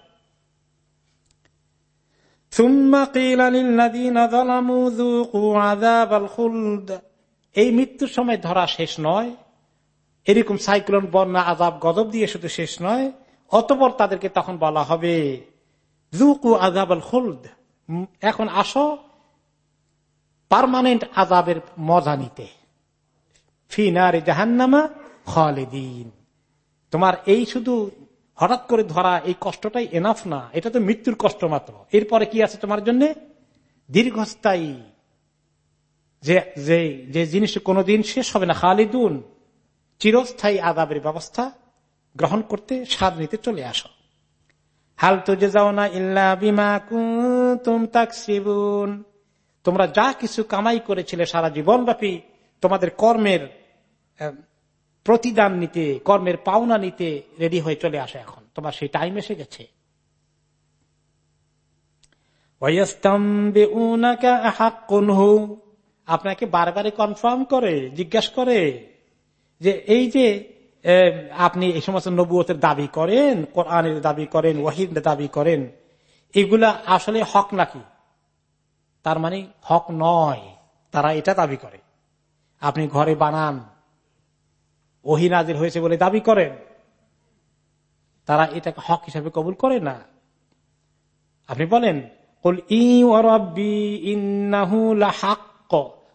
এই মৃত্যুর সময় ধরা শেষ নয়। এরকম সাইক্লোন, বন্যা আজাব গজব দিয়ে শুধু শেষ নয়। অতপর তাদেরকে তখন বলা হবে জুকু আজাব আল এখন আসো পারমানেন্ট আজাবের মজা নিতে। ফিনারে জাহান্নামা খালেদিন। তোমার এই শুধু হঠাৎ করে ধরা, এই কষ্টটাই এনাফ না। এটা তো মৃত্যুর কষ্ট মাত্র। এরপরে কি আছে তোমার জন্য? দীর্ঘস্থায়ী যে যে জিনিস কোনোদিন শেষ হবে না, খালিদুন, চিরস্থায়ী আদাবের ব্যবস্থা গ্রহণ করতে স্বাদ নিতে চলে আসো। হাল তো যে যাও না ইল্লা বিমা কুম তোমরা যা কিছু কামাই করেছিলে সারা জীবনব্যাপী, তোমাদের কর্মের প্রতিদান নিতে, কর্মের পাওনা নিতে রেডি হয়ে চলে আসে এখন। তোমার সেই টাইম এসে গেছে। আপনাকে বারবারে কনফার্ম করে, জিজ্ঞাসা করে যে এই যে আপনি এই সমস্ত নবুয়তের দাবি করেন, কোরআনের দাবি করেন ওয়াহিদ দাবি করেন, এগুলা আসলে হক নাকি? তার মানে হক নয়, তারা এটা দাবি করে। আপনি ঘরে বানান, ওহি নাজির হয়েছে বলে দাবি করেন, তারা এটাকে হক হিসাবে কবুল করে না। আপনি বলেন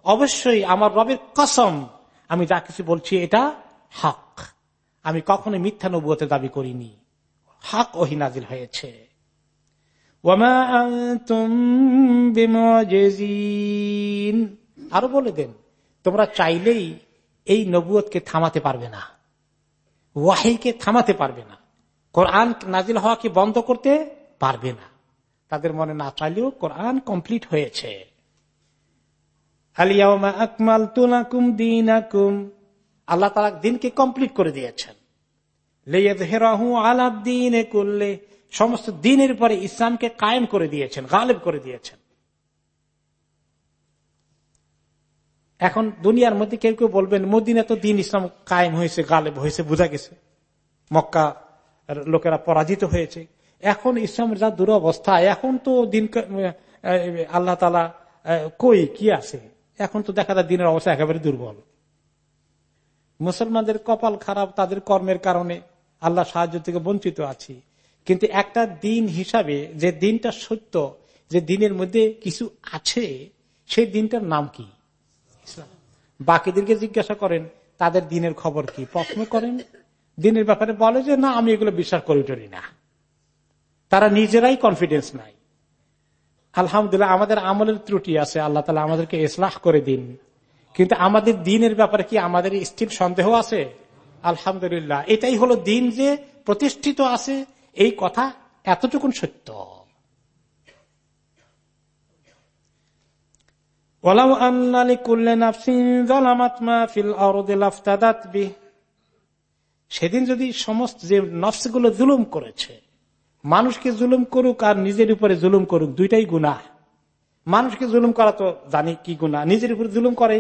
অবশ্যই আমার রবের কসম, আমি যা কিছু বলছি এটা হক। আমি কখনো মিথ্যা নবুয়তে দাবি করিনি। হক ওহিনাজিল হয়েছে। আরও বলে দেন, তোমরা চাইলেই এই নবুয়কে থামাতে পারবে না। ওয়াহিকে থামাতে পারবে না। কোরআন নাজিল হওয়াকে বন্ধ করতে পারবে না। তাদের মনে না চাইলেও কোরআন কমপ্লিট হয়েছে। দিন আকুম আল্লাহ তালা দিনকে কমপ্লিট করে দিয়েছেন। আলাদিনে করলে সমস্ত দিনের পরে ইসলামকে কায়েম করে দিয়েছেন, গালেব করে দিয়েছেন। এখন দুনিয়ার মধ্যে কেউ কেউ বলবেন মদিনে তো দিন ইসলাম কায়েম হয়েছে, গালেব হয়েছে, বোঝা গেছে। মক্কা লোকেরা পরাজিত হয়েছে। এখন ইসলামের যা দুরবস্থা, এখন তো দিন আল্লাহ তালা কই, কি আছে? এখন তো দেখা যায় দিনের অবস্থা একেবারে দুর্বল। মুসলমানদের কপাল খারাপ, তাদের কর্মের কারণে আল্লাহ সাহায্য থেকে বঞ্চিত আছি। কিন্তু একটা দিন হিসাবে যে দিনটা সত্য, যে দিনের মধ্যে কিছু আছে, সেই দিনটার নাম কি? বাকিদেরকে জিজ্ঞাসা করেন, তাদের দিনের খবর কি? প্রশ্ন করেন, দিনের ব্যাপারে বলে যে, না, আমি এগুলো বিশ্বাস করি না। তারা নিজেরাই কনফিডেন্স নাই আলহামদুলিল্লাহ, আমাদের আমলের ত্রুটি আছে, আল্লাহ তালা আমাদেরকে ইসলাহ করে দিন। কিন্তু আমাদের দিনের ব্যাপারে কি আমাদের স্থির সন্দেহ আছে? আলহামদুলিল্লাহ, এটাই হলো দিন যে প্রতিষ্ঠিত আছে, এই কথা এতটুকুন সত্য। সেদিন যদি সমস্ত যে নফসগুলো জুলুম করেছে মানুষকে জুলুম করুক আর নিজের উপরে জুলুম করুক, দুইটাই গুণা মানুষকে জুলুম করা তো জানি কি গুণা নিজের উপরে জুলুম করে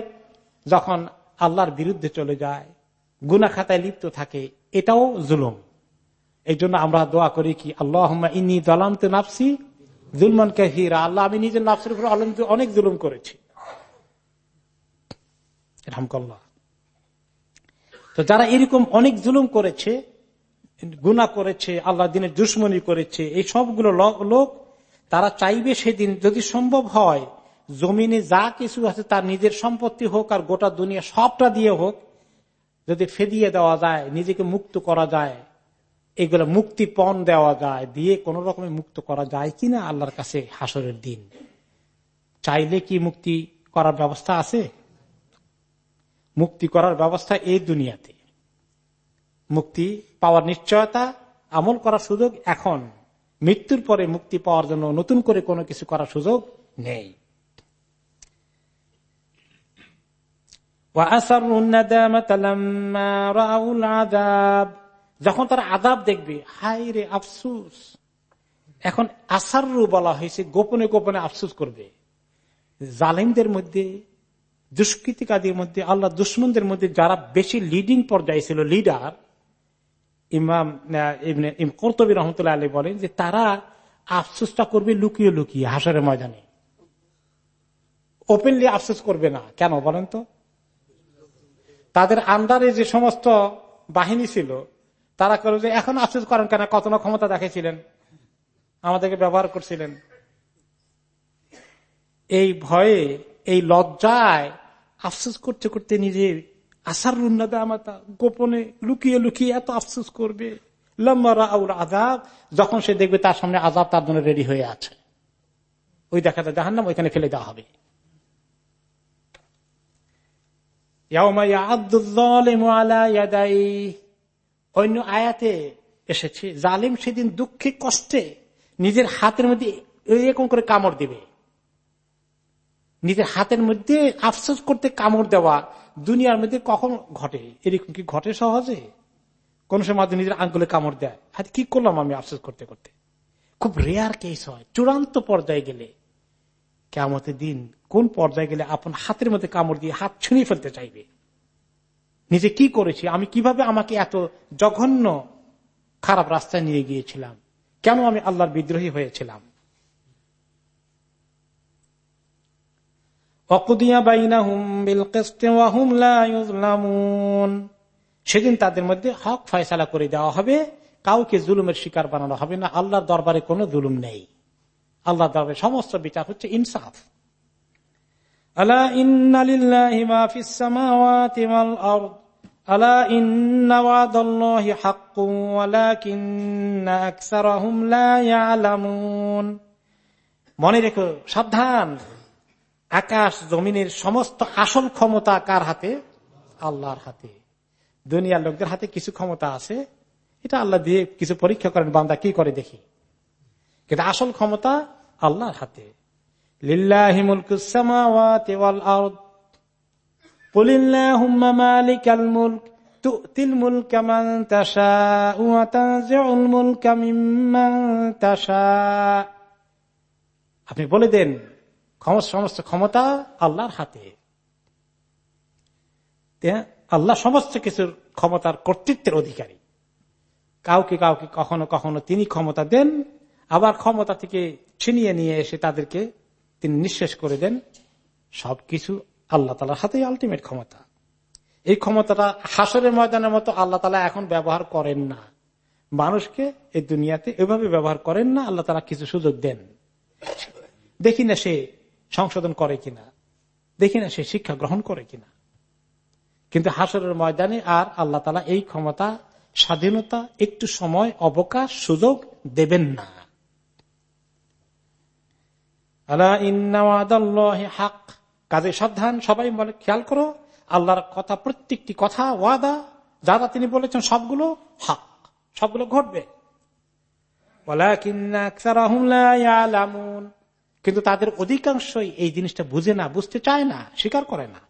যখন আল্লাহর বিরুদ্ধে চলে যায় গুনা খাতায় লিপ্ত থাকে, এটাও জুলুম। এই জন্য আমরা দোয়া করি কি আল্লাহ ইনি দলাম তো নাফসি জুলমান কাহিরা আল্লাহ, আমি নিজের নাফসের উপর অনেক জুলুম করেছি। তো যারা এরকম অনেক জুলুম করেছে গুণা করেছে, আল্লাহ দিনের দুশ্মনী করেছে, এই সবগুলো লোক তারা চাইবে সেদিন যদি সম্ভব হয়, জমিনে যা কিছু আছে তার নিজের সম্পত্তি হোক আর গোটা দুনিয়া সবটা দিয়ে হোক, যদি ফেদিয়ে দেওয়া যায়, নিজেকে মুক্ত করা যায়, এগুলো মুক্তিপণ দেওয়া যায়, দিয়ে কোন রকমের মুক্ত করা যায় কিনা আল্লাহর কাছে হাসরের দিন। চাইলে কি মুক্তি করার ব্যবস্থা আছে? মুক্তি করার ব্যবস্থা এই দুনিয়াতে। মুক্তি পাওয়ার নিশ্চয়তা আমল করার সুযোগ এখন। মৃত্যুর পরে মুক্তি পাওয়ার জন্য নতুন করে কোনো কিছু করার সুযোগ নেই। যখন তারা আদাব দেখবে হাই রে আফসুস। এখন আসারু বলা হয়েছে, গোপনে গোপনে আফসুস করবে। জালিমদের মধ্যে দুষ্কৃতিকাদের মধ্যে, আল্লাহ দুশ্মনদের মধ্যে যারা বেশি লিডিং পর্যায়ে ছিল লিডার ইমাম কর্তবী রহমতুল্লাহ আলী বলেন যে তারা আফসোসটা করবে লুকিয়ে লুকিয়ে হাসরের ময়দানে। ওপেনলি আফসোস করবে না। কেন বলেন তো? তাদের আন্ডারে যে সমস্ত বাহিনী ছিল, তারা করবে যে এখন আফসোস করেন কেন? কত না ক্ষমতা দেখেছিলেন আমাদেরকে ব্যবহার করছিলেন। এই ভয়ে, এই লজ্জায় আফসোস করতে করতে নিজে আসার আমাতা গোপনে লুকিয়ে লুকিয়ে এত আফসোস করবে। লম্বা আজাব যখন সে দেখবে তার সামনে আজাব তার জন্য রেডি হয়ে আছে। ওই দেখা যায় জাহান্নাম, ওইখানে ফেলে দেওয়া হবে। অন্য আয়াতে এসেছে, জালিম সেদিন দুঃখে কষ্টে নিজের হাতের মধ্যে এরকম করে কামড় দিবে। নিজের হাতের মধ্যে আফসোস করতে কামড় দেওয়া দুনিয়ার মধ্যে কখন ঘটে? এরকম কি ঘটে সহজে? কোন সময় নিজের আঙ্গুলে কামড় দেয়। হাত কি করলাম আমি আফসোস করতে করতে? খুব রেয়ার কেস হয়। চূড়ান্ত পর্যায়ে গেলে কেমতের দিন কোন পর্যায়ে গেলে আপন হাতের মধ্যে কামড় দিয়ে হাত ছুঁয়ে ফেলতে চাইবে? নিজে কি করেছি? আমি কীভাবে আমাকে এত জঘন্য খারাপ রাস্তায় নিয়ে গিয়েছিলাম? কেন আমি আল্লাহর বিদ্রোহী হয়েছিলাম? সেদিন তাদের মধ্যে হক ফয়সালা করে দেওয়া হবে, কাউকে জুলুমের শিকার বানানো হবে না, আল্লাহর দরবারে কোনো জুলুম নেই। আল্লাহ দরবারে সমস্ত বিচার হচ্ছে ইনসাফ। মনে রেখো, সাবধান। আকাশ জমিনের সমস্ত আসল ক্ষমতা কার হাতে? আল্লাহর হাতে। দুনিয়ার লোকদের হাতে কিছু ক্ষমতা আছে। এটা আল্লাহ দিয়ে কিছু পরীক্ষা করেন, বান্দা কি করে দেখি? কিন্তু আসল ক্ষমতা আল্লাহর হাতে। আপনি বলে দেন সমস্ত ক্ষমতা আল্লাহর হাতে। আল্লাহ সমস্ত কিছুর ক্ষমতার কর্তৃত্বের অধিকারী। কাউকে কাউকে কখনো কখনো তিনি ক্ষমতা দেন, আবার ক্ষমতা থেকে ছিনিয়ে নিয়ে এসে তাদেরকে তিনি নিঃশেষ করে দেন। সবকিছু আল্লাহ তালার হাতেই আলটিমেট ক্ষমতা। এই ক্ষমতাটা হাসরের ময়দানের মতো আল্লাহ তালা এখন ব্যবহার করেন না। মানুষকে এই দুনিয়াতে এভাবে ব্যবহার করেন না, আল্লাহ তালা কিছু সুযোগ দেন। দেখি না সে সংশোধন করে কিনা। দেখি না সে শিক্ষা গ্রহণ করে কিনা। কিন্তু হাসরের ময়দানে আর আল্লাহ তালা এই ক্ষমতা, স্বাধীনতা, একটু সময়, অবকাশ, সুযোগ দেবেন না। হাক। কাজে সাবধান, সবাই বলে, খেয়াল করো, আল্লাহর কথা, প্রত্যেকটি কথা, ওয়াদা যারা তিনি বলেছেন, সবগুলো হাক, সবগুলো ঘটবে। কিন্তু তাদের অধিকাংশই এই জিনিসটা বুঝে না, বুঝতে চায় না, স্বীকার করে না।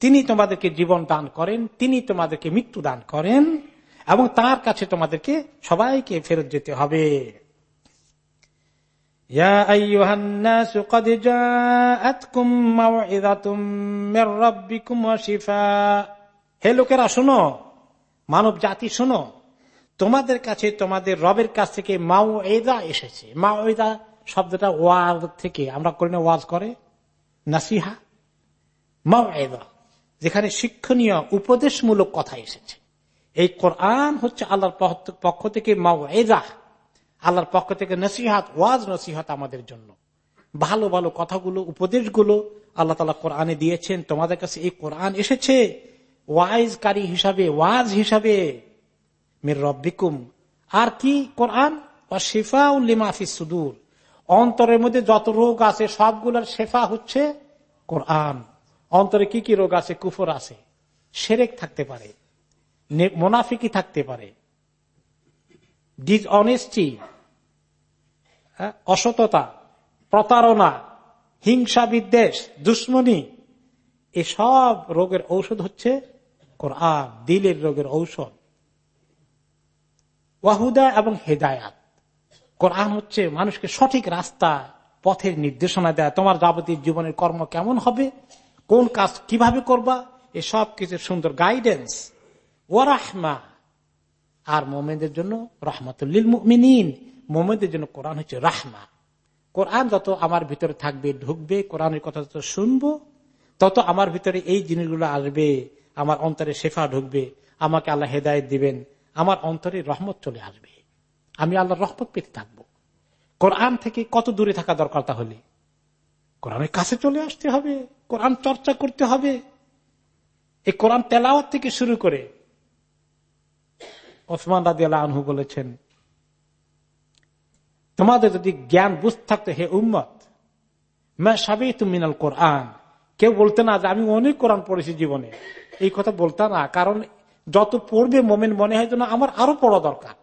তিনি তোমাদেরকে জীবন দান করেন, তিনি তোমাদেরকে মৃত্যু দান করেন, এবং তার কাছে তোমাদেরকে সবাইকে ফেরত যেতে হবে। হে লোকেরা, শোনো মানব জাতি, শোনো, তোমাদের কাছে, তোমাদের রবের কাছ থেকে মাও এদা এসেছে। মাও এদা শব্দটা ওয়াজ থেকে, আমরা করি না ওয়াজ করে? নাসিহা? মাও এদা, যেখানে শিক্ষণীয়, উপদেশমূলক কথা এসেছে। এই কোরআন হচ্ছে আল্লাহর পক্ষ থেকে মাও এদা। আল্লাহর পক্ষ থেকে নসিহাত, ওয়াজ, নসিহাত আমাদের জন্য। ভালো ভালো কথাগুলো, উপদেশগুলো আল্লাহ তালা কোরআনে দিয়েছেন। তোমাদের কাছে এই কোরআন এসেছে। ওয়াইজকারী হিসাবে, ওয়াজ হিসাবে, মির রব্বিকুম। আর কি কোরআন? শেফা উল্লিমাফি সুদূর। অন্তরের মধ্যে যত রোগ আছে, সবগুলোর শেফা হচ্ছে কোরআন। অন্তরে কি কি রোগ আছে? কুফর আছে। সেরেক থাকতে পারে। মোনাফিকি থাকতে পারে। ডিজ অনেস্টি অসততা, প্রতারণা, হিংসা বিদ্বেষ, দুশ্মনী এসব রোগের ঔষধ হচ্ছে কোরআন, দিলের রোগের ঔষধ। ওয়াহুদা এবং হেদায়াত। কোরআন হচ্ছে মানুষকে সঠিক রাস্তা পথের নির্দেশনা দেয়, তোমার যাবতীয় জীবনের কর্ম কেমন হবে, কোন কাজ কীভাবে করবা, এসব কিছু সুন্দর গাইডেন্স ওয়ারাহমা আর মোমেনদের জন্য রহমতুল্লিল মিনীন মোমেনদের জন্য কোরআন হচ্ছে রাহমা। কোরআন যত আমার ভিতরে থাকবে, ঢুকবে, কোরআনের কথা যত শুনব তত আমার ভিতরে এই জিনিসগুলো আসবে, আমার অন্তরে শেফা ঢুকবে, আমাকে আল্লাহ হেদায়ত দিবেন, আমার অন্তরে রহমত চলে আসবে। আমি আল্লাহ রহমত পেতে থাকব। কোরআন থেকে কত দূরে থাকা দরকার তাহলে? কোরআনের কাছে চলে আসতে হবে, কোরআন চর্চা করতে হবে। এই কোরআন তেলাওয়াত থেকে শুরু করে ওসমান রাজি আল্লাহ আনহু বলেছেন, তোমাদের যদি জ্ঞান বুঝ থাকতো হে উম্মত মিনাল কোরআন কেউ বলতে না যে আমি অনেক কোরআন পড়েছি জীবনে। এই কথা বলতে না, কারণ যত পড়বে মোমেন মনে হয় যেন আমার আরও পড়া দরকার।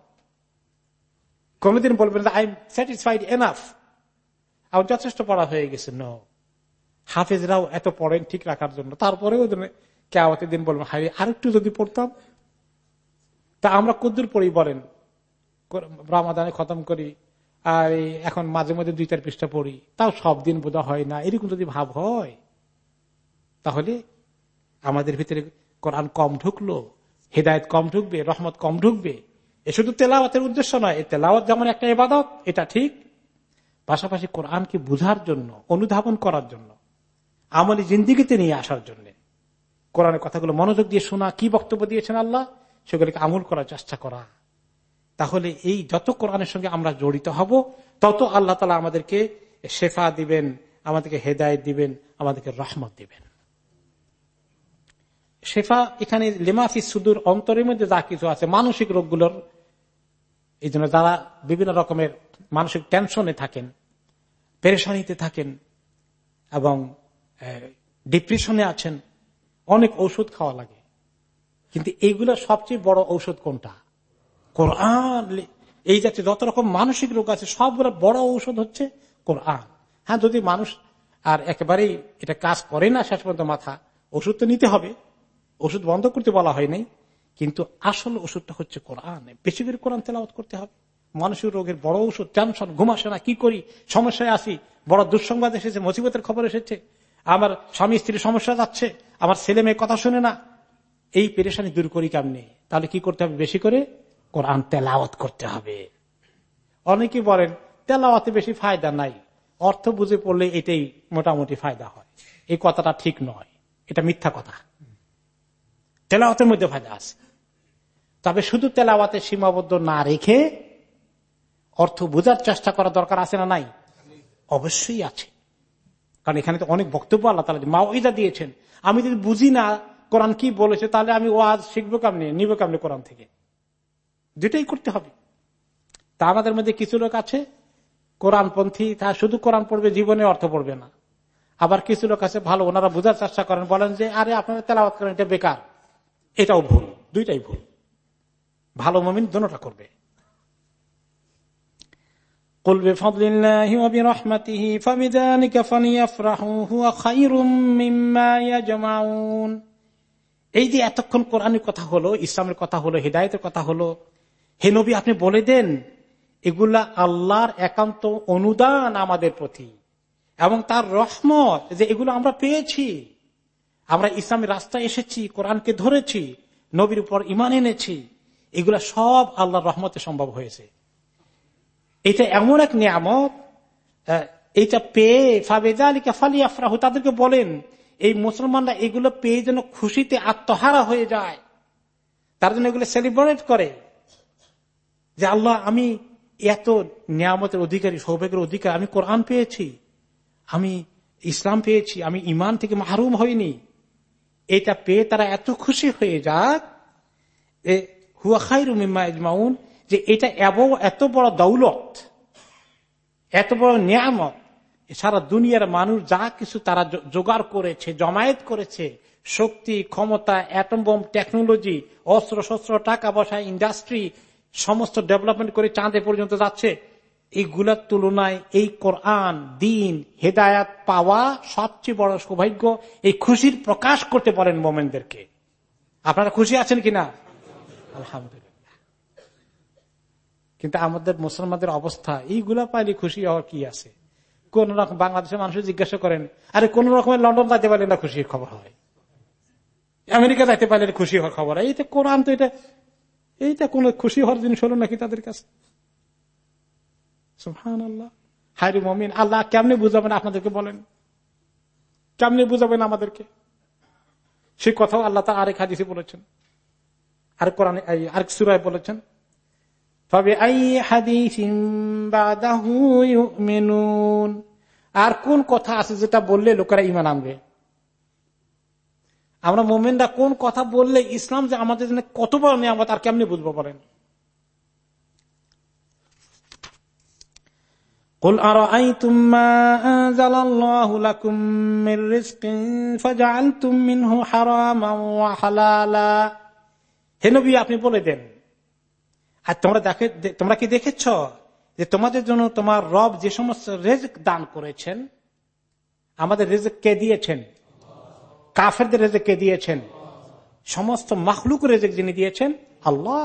কোনদিন বলবেন আই এম স্যাটিসফাইড এনাফ আমার যথেষ্ট পড়া হয়ে গেছে ন হাফেজরাও এত পড়েন ঠিক রাখার জন্য। তারপরেও কেয়াওয়াতের দিন বলবেন হাই আরেকটু যদি পড়তাম? তা আমরা কদ্দুর পড়ি বলেন। রামাদানে খতম করি, আর এখন মাঝে মাঝে দুই চার পৃষ্ঠা পড়ি। তাও সব দিন বোধা হয় না, এরকম যদি ভাব হয়। তাহলে আমাদের ভিতরে কোরআন কম ঢুকলো, হেদায়ত কম ঢুকবে, রহমত কম ঢুকবে। এ শুধু তেলাওয়াতের উদ্দেশ্য নয় এই তেলাওয়াত যেমন একটা এবাদত এটা ঠিক। পাশাপাশি কোরআনকে বুঝার জন্য, অনুধাবন করার জন্য, আমলি জিন্দিগিতে নিয়ে আসার জন্য, কোরআনের কথাগুলো মনোযোগ দিয়ে শোনা, কি বক্তব্য দিয়েছেন আল্লাহ? সেগুলিকে আমল করার চেষ্টা করা। তাহলে এই যত কোরআনের সঙ্গে আমরা জড়িত হব, তত আল্লাহ তালা আমাদেরকে শেফা দিবেন, আমাদেরকে হেদায়ত দিবেন, আমাদেরকে রহমত দিবেন। শেফা এখানে লেমাফি সুদূর অন্তরের মধ্যে যা কিছু আছে, মানসিক রোগগুলোর, এই জন্য যারা বিভিন্ন রকমের মানসিক টেনশনে থাকেন, পেরেশানিতে থাকেন, এবং ডিপ্রেশনে আছেন, অনেক ঔষধ খাওয়া লাগে। কিন্তু এইগুলো সবচেয়ে বড় ঔষধ কোনটা? কোরআন, এই জাতীয় যত রকম মানসিক রোগ আছে, সবগুলো বড় ঔষধ হচ্ছে কোরআন। হ্যাঁ যদি মানুষ আর একেবারেই এটা কাজ করে না, শেষ পর্যন্ত মাথা, ওষুধ তো নিতে হবে। ওষুধ বন্ধ করতে বলা হয় নাই, কিন্তু আসল ওষুধটা হচ্ছে কোরআন। বেশি করে কোরআন তেলাওয়াত করতে হবে। মানুষের রোগের বড় ওষুধ, টেনশন ঘুমাসে না, কি করি? সমস্যায় আসি, বড় দুঃসংবাদ এসেছে, মুসিবতের খবর এসেছে। আমার স্বামী স্ত্রীর সমস্যা যাচ্ছে, আমার ছেলে মেয়ে কথা শুনে না। এই পেরেশানি দূর করি কেমনি? তাহলে কি করতে হবে? বেশি করে কোরআন তেলাওয়াত করতে হবে। অনেকে বলেন, তেলাওয়াতে বেশি ফায়দা নাই। অর্থ বুঝে পড়লে এটাই মোটামুটি ফায়দা হয়। এই কথাটা ঠিক নয়। এটা মিথ্যা কথা। তেলাওয়াতের মধ্যে ফায়দা আছে। তবে শুধু তেলাওয়াতে সীমাবদ্ধ না রেখে অর্থ বোঝার চেষ্টা করা দরকার আছে না নাই? অবশ্যই আছে। কারণ এখানে তো অনেক বক্তব্য আল্লাহ তালা মাওইদা দিয়েছেন। আমি যদি বুঝি না কোরআন কি বলেছে, তাহলে আমি ওয়াজ শিখব কেমনি, নিব কেমনি কোরআন থেকে? দুটাই করতে হবে। তা আমাদের মধ্যে কিছু লোক আছে, কোরআনপন্থী, তা শুধু কোরআন পড়বে, জীবনে অর্থ পড়বে না। আবার কিছু লোক আছে, ভালো, ওনারা বোঝার চেষ্টা করেন, বলেন যে, আরে আপনারা তেলাওয়াত করেন, এটা বেকার। এটাও ভুল দুইটাই ভুল ভালো মমিন দুটা করবে قل بفضل الله وبرحمته فبذلك فليفرحوا هو خير مما يجمعون এই যে এতক্ষণ কোরআনের কথা হলো ইসলামের কথা হলো হৃদায়তের কথা হলো হে নবী আপনি বলে দেন এগুলা আল্লাহর একান্ত অনুদান আমাদের প্রতি এবং তার রহমত যে এগুলো আমরা পেয়েছি আমরা ইসলামের রাস্তায় এসেছি, কোরআনকে ধরেছি, নবীর উপর ইমান এনেছি, এগুলা সব আল্লাহর রহমতে সম্ভব হয়েছে। এটা এমন এক নিয়ামত এইটা পেয়ে ফাবেদা আলীকে ফালি আফরাহ তাদেরকে বলেন, এই মুসলমানরা এগুলো পেয়ে যেন খুশিতে আত্মহারা হয়ে যায়। তার জন্য এগুলো সেলিব্রেট করে। যে আল্লাহ, আমি এত নিয়ামতের অধিকারী, সৌভাগ্যের অধিকার, আমি কোরআন পেয়েছি, আমি ইসলাম পেয়েছি, আমি ইমান থেকে মাহরুম হইনি। এটা পেয়ে তারা এত খুশি হয়ে যাক হুয়া খাই রুমিমা ইজমাউন যে এটা এত বড় দৌলত, এত বড় নিয়ামত সারা দুনিয়ার মানুষ যা কিছু তারা জোগাড় করেছে, জমায়েত করেছে, শক্তি, ক্ষমতা অ্যাটম বোম টেকনোলজি অস্ত্র শস্ত্র টাকা পয়সা ইন্ডাস্ট্রি সমস্ত ডেভেলপমেন্ট করে চাঁদে পর্যন্ত যাচ্ছে। এইগুলার তুলনায় এই কোরআন, দিন, হেদায়াত পাওয়া সবচেয়ে বড় সৌভাগ্য এই খুশির প্রকাশ করতে পারেন মোমেনদেরকে। আপনারা খুশি আছেন কিনা? আলহামদুলিল্লাহ। কিন্তু আমাদের মুসলমানদের অবস্থা, এইগুলা পাইলে খুশি হওয়ার কি আছে? কোন রকম বাংলাদেশের মানুষ জিজ্ঞাসা করেন, আরে কোন রকমের লন্ডন যাইতে পারলে না খুশির খবর হয়? আমেরিকা যাইতে পারলে খুশি হওয়ার খবর হয়? এইটা কোরআন তো এটা, এইটা কোন খুশি হওয়ার জিনিস হলো নাকি তাদের কাছে? সুহান আল্লাহ হায়রি মমিন, আল্লাহ কেমনি বুঝাবেন আপনাদেরকে বলেন? কেমনি বুঝাবেন আমাদেরকে? সেই কথাও আল্লাহ তা আরেক হাদিসে বলেছেন। আর কোরআন আরেক সুরায় বলেছেন। তবে আর কোন কথা আছে যেটা বললে লোকেরা ইমান আনবে? আমরা মোমেনরা কোন কথা বললে ইসলাম যে আমাদের জন্য কত বড় নিয়ামত, আর কেমনি বুঝব বলেন? قل أرأيتم ما أنزل الله لكم من رزق فجعلتم منه حراما وحلالا হে নবী আপনি বলে দেন আর তোমরা দেখে তোমরা কি দেখেছ যে তোমাদের জন্য তোমার রব যে সমস্ত রেজক দান করেছেন আমাদের রেজক কে দিয়েছেন কাফেরদের রেজক কে দিয়েছেন সমস্ত মাহলুক রেজেক যিনি দিয়েছেন আল্লাহ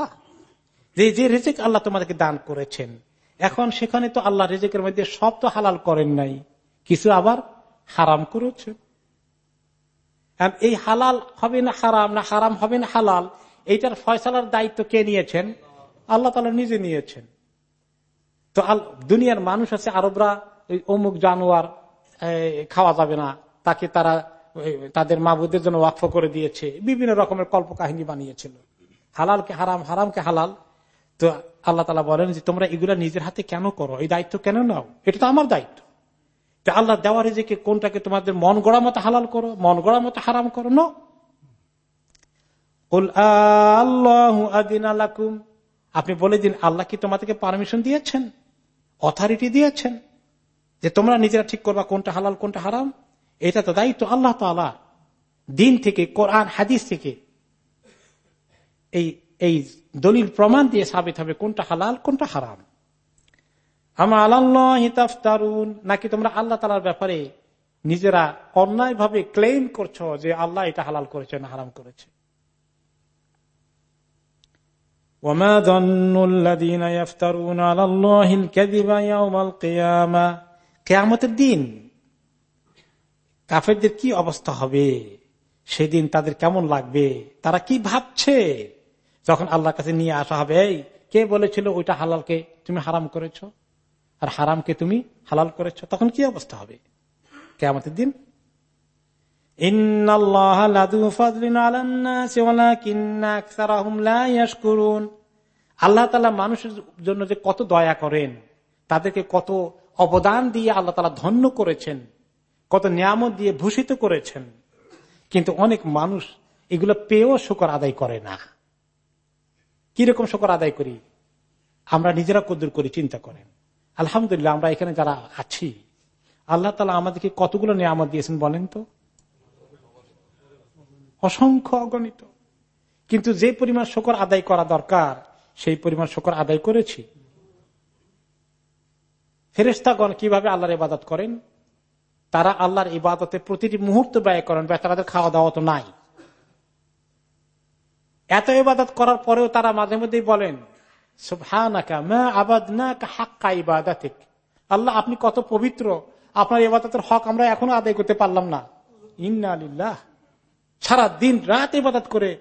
যে যে রেজেক আল্লাহ তোমাদেরকে দান করেছেন এখন সেখানে তো আল্লাহ রেজেকের মধ্যে সব তো হালাল করেন নাই। কিছু আবার হারাম করেছেন এই হালাল হবে না হারাম না হারাম হবে না হালাল, এইটার ফয়সালার দায়িত্ব কে নিয়েছেন? আল্লাহ তালা নিজে নিয়েছেন। তো দুনিয়ার মানুষ আছে, আরবরা অমুক জানোয়ার খাওয়া যাবে না, তাকে তারা তাদের মাবুদের জন্য ওয়াকফ করে দিয়েছে, বিভিন্ন রকমের কল্প কাহিনী বানিয়েছিল। হালালকে হারাম, হারামকে হালাল। তো আল্লাহ তালা বলেন যে, তোমরা এগুলা নিজের হাতে কেন করো? এই দায়িত্ব কেন নাও? এটা তো আমার দায়িত্ব। আল্লাহ দেওয়ার যে কোনটাকে তোমাদের মন গড়া মতো হালাল করো, মন গড়া মতো হারাম করো? ন আপনি বলে দিন, আল্লাহ কি তোমাদেরকে পারমিশন দিয়েছেন? অথরিটি দিয়েছেন? যে তোমরা নিজেরা ঠিক করবা কোনটা হালাল, কোনটা হারাম? এটা তো দায়িত্ব আল্লাহ তালা দিন থেকে, কোরআন, হাদিস থেকে। এই এই দলিল প্রমাণ দিয়ে সাবিত হবে কোনটা হালাল, কোনটা হারাম। আমা আল্লাহতারুন নাকি তোমরা আল্লাহ তালার ব্যাপারে নিজেরা অন্যায় ভাবে ক্লেম করছ যে আল্লাহ এটা হালাল করেছে না হারাম করেছে? কেয়ামতের দিন কাফেরদের কি অবস্থা হবে? সেদিন তাদের কেমন লাগবে? তারা কি ভাবছে? যখন আল্লাহর কাছে নিয়ে আসা হবে, এই, কে বলেছিল ওইটা হালালকে তুমি হারাম করেছ? আর হারামকে তুমি হালাল করেছ? তখন কি অবস্থা হবে? কেয়ামতের দিন? আল্লাহ তালা মানুষের জন্য যে কত দয়া করেন, তাদেরকে কত অবদান দিয়ে আল্লাহ তালা ধন্য করেছেন, কত নিয়ামত দিয়ে ভূষিত করেছেন। কিন্তু অনেক মানুষ এগুলো পেয়েও শুকর আদায় করে না। কীরকম শুকর আদায় করি? আমরা নিজেরা কদ্দুর করি, চিন্তা করেন। আলহামদুলিল্লাহ, আমরা এখানে যারা আছি, আল্লাহ তালা আমাদেরকে কতগুলো নিয়ামত দিয়েছেন বলেন তো? অসংখ্য অগণিত। কিন্তু যে পরিমাণ শকর আদায় করা দরকার, সেই পরিমাণ শকর আদায় করেছি। ফেরেস্তাগণ কীভাবে আল্লাহর ইবাদত করেন? তারা আল্লাহর ইবাদতে প্রতিটি মুহূর্ত ব্যয় করেন, বেচারাদের খাওয়া দাওয়া তো নাই। এত ইবাদত করার পরেও তারা মাঝে মধ্যেই বলেন আল্লাহ, আপনি কত পবিত্র। আপনার ইবাদতের হক আমরা এখনও আদায় করতে পারলাম না। আলিল্লাহ সারা দিন রাত ইবাদত করে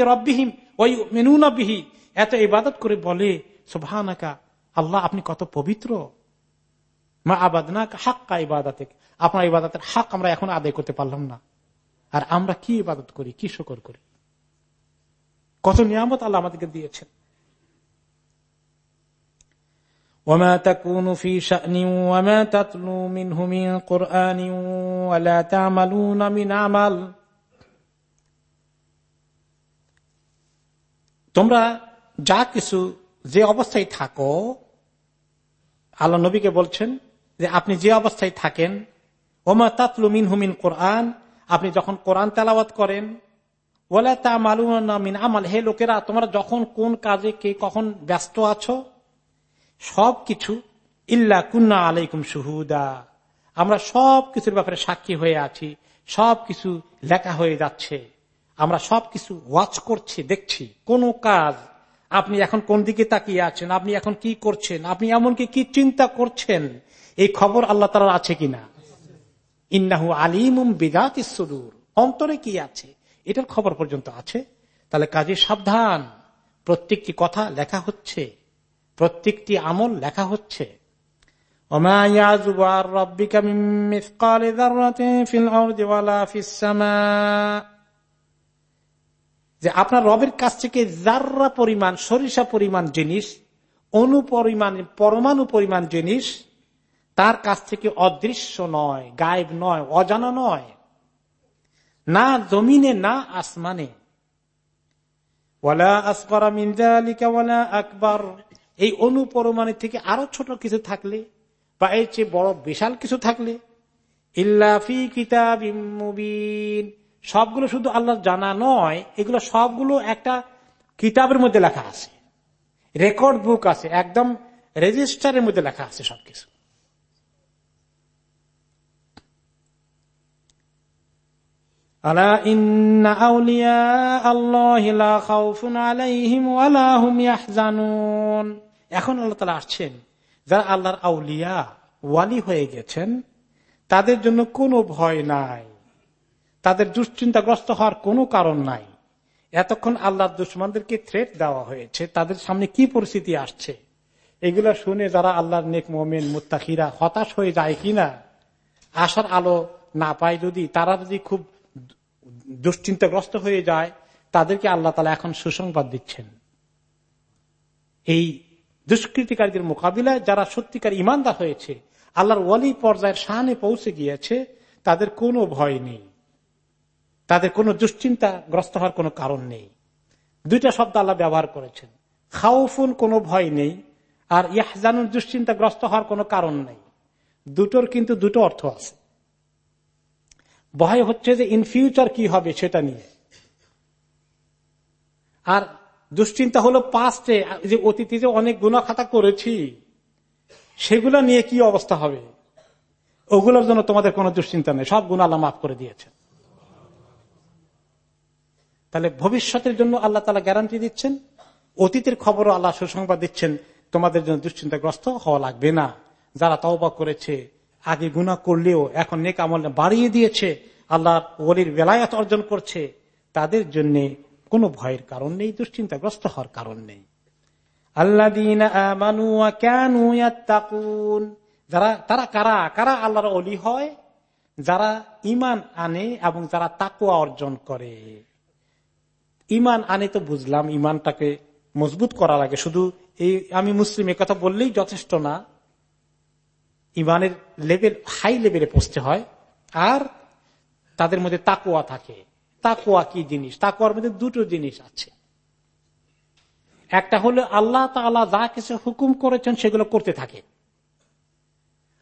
রব্বিহিম ওই এত ইবাদত করে বলে, সুবহানাকা, আল্লাহ, আপনি কত পবিত্র। মা আবাদ না হাক্কা ইবাদত আপনার ইবাদতের হক আমরা এখন আদায় করতে পারলাম না। আর আমরা কি ইবাদত করি? কি শকর করি? কত নিয়ামত আল্লাহ আমাদেরকে দিয়েছেন وما تكون في شأن وما تتلو منه من قرآن ولا تعملون من عمل তোমরা যা কিছু যে অবস্থায় থাকো আল্লাহ নবীকে বলছেন যে আপনি যে অবস্থায় থাকেন ওমা তাতলু মিন হুমিন কোরআন আপনি যখন কোরআন তেলাওয়াত করেন ওলা তা মালুন মিন আমাল। হে লোকেরা, তোমরা যখন কোন কাজে কে কখন ব্যস্ত আছো, সব কিছু ইল্লা কুন্না আলাইকুম সুহুদা আমরা সব কিছুর ব্যাপারে সাক্ষী হয়ে আছি, সব কিছু লেখা হয়ে যাচ্ছে। আমরা সব কিছু ওয়াচ করছি, দেখছি। কোন কাজ, আপনি এখন কোন দিকে তাকিয়ে আছেন, আপনি এখন কি করছেন, আপনি এমনকি কি চিন্তা করছেন, এই খবর আল্লাহ তালা আছে কিনা? ইন্নাহু আলিমুম বিদাত ইসুর অন্তরে কি আছে? এটার খবর পর্যন্ত আছে। তাহলে কাজে সাবধান। প্রত্যেকটি কথা লেখা হচ্ছে। প্রত্যেকটি আমল লেখা হচ্ছে। যে আপনার রবের কাছ থেকে যার্রা পরিমাণ, সরিষা পরিমাণ জিনিস, অনুপরিমাণ, পরমাণু পরিমাণ জিনিস, তার কাছ থেকে অদৃশ্য নয়, গায়েব নয়, অজানা নয়। না জমিনে না আসমানে। ওয়ালা আসকরা মিন্দা ওয়ালা আকবর। এই অনুপরমাণের থেকে আরও ছোট কিছু থাকলে বা এর চেয়ে বড় বিশাল কিছু থাকলে ইল্লাফি কিতাব মুবিন। সবগুলো শুধু আল্লাহ জানা নয় এগুলো সবগুলো একটা কিতাবের মধ্যে লেখা আছে। রেকর্ড বুক আছে একদম রেজিস্টারের মধ্যে লেখা আছে সবকিছু। আলা আউলিয়া এখন আল্লাহ তালা আসছেন, যারা আল্লাহর আউলিয়া, ওয়ালি হয়ে গেছেন, তাদের জন্য কোনো ভয় নাই। তাদের দুশ্চিন্তাগ্রস্ত হওয়ার কোনো কারণ নাই। এতক্ষণ আল্লাহ দুশ্মনদেরকে থ্রেট দেওয়া হয়েছে, তাদের সামনে কি পরিস্থিতি আসছে? এগুলো শুনে যারা আল্লাহর নেক মোমেন, মুত্তাকিরা হতাশ হয়ে যায় কিনা? আসার আলো না পায় যদি, তারা যদি খুব দুশ্চিন্তাগ্রস্ত হয়ে যায়, তাদেরকে আল্লাহ তালা এখন সুসংবাদ দিচ্ছেন। এই দুষ্কৃতিকারীদের মোকাবিলায় যারা সত্যিকার ইমানদার হয়েছে, আল্লাহর ওয়ালি পর্যায়ের সানে পৌঁছে গিয়েছে, তাদের কোনো ভয় নেই। তাদের কোনো দুশ্চিন্তাগ্রস্ত হওয়ার কোনো কারণ নেই। দুইটা শব্দ আল্লাহ ব্যবহার করেছেন। খাউফুন কোনো ভয় নেই, আর ইয়াহজানুন দুশ্চিন্তাগ্রস্ত হওয়ার কোনো কারণ নেই। দুটোর কিন্তু দুটো অর্থ আছে। ভয় হচ্ছে যে ইন ফিউচার কি হবে সেটা নিয়ে। আর দুশ্চিন্তা হলো পাস্টে যে অতীতে যে অনেক গুণা খাতা করেছি, সেগুলো নিয়ে কি অবস্থা হবে? ওগুলোর জন্য তোমাদের কোনো দুশ্চিন্তা নেই, সব গুণ আল্লাহ মাফ করে দিয়েছেন। তাহলে ভবিষ্যতের জন্য আল্লাহ তালা গ্যারান্টি দিচ্ছেন, অতীতের খবরও আল্লাহ সুসংবাদ দিচ্ছেন, তোমাদের জন্য দুশ্চিন্তাগ্রস্ত হওয়া লাগবে না। যারা তওবা করেছে আগে গুণা করলেও এখন নেক আমল বাড়িয়ে দিয়েছে আল্লাহ ওলির বেলায়াত অর্জন করছে, তাদের জন্য কোনো ভয়ের কারণ নেই, দুশ্চিন্তাগ্রস্ত হওয়ার কারণ নেই। আল্লাহ যারা, তারা কারা? কারা আল্লাহর অলি হয়? যারা ইমান আনে এবং যারা তাকুয়া অর্জন করে। ইমান আনে তো বুঝলাম ইমানটাকে মজবুত করা লাগে শুধু এই আমি মুসলিম কথা বললেই যথেষ্ট না। ইমানের লেভেল হাই লেভেলে পৌঁছতে হয়। আর তাদের মধ্যে তাকুয়া থাকে। তাকুয়া কি জিনিস? তাকুয়ার মধ্যে দুটো জিনিস আছে। একটা হলো আল্লাহ তালা যা কিছু হুকুম করেছেন সেগুলো করতে থাকে।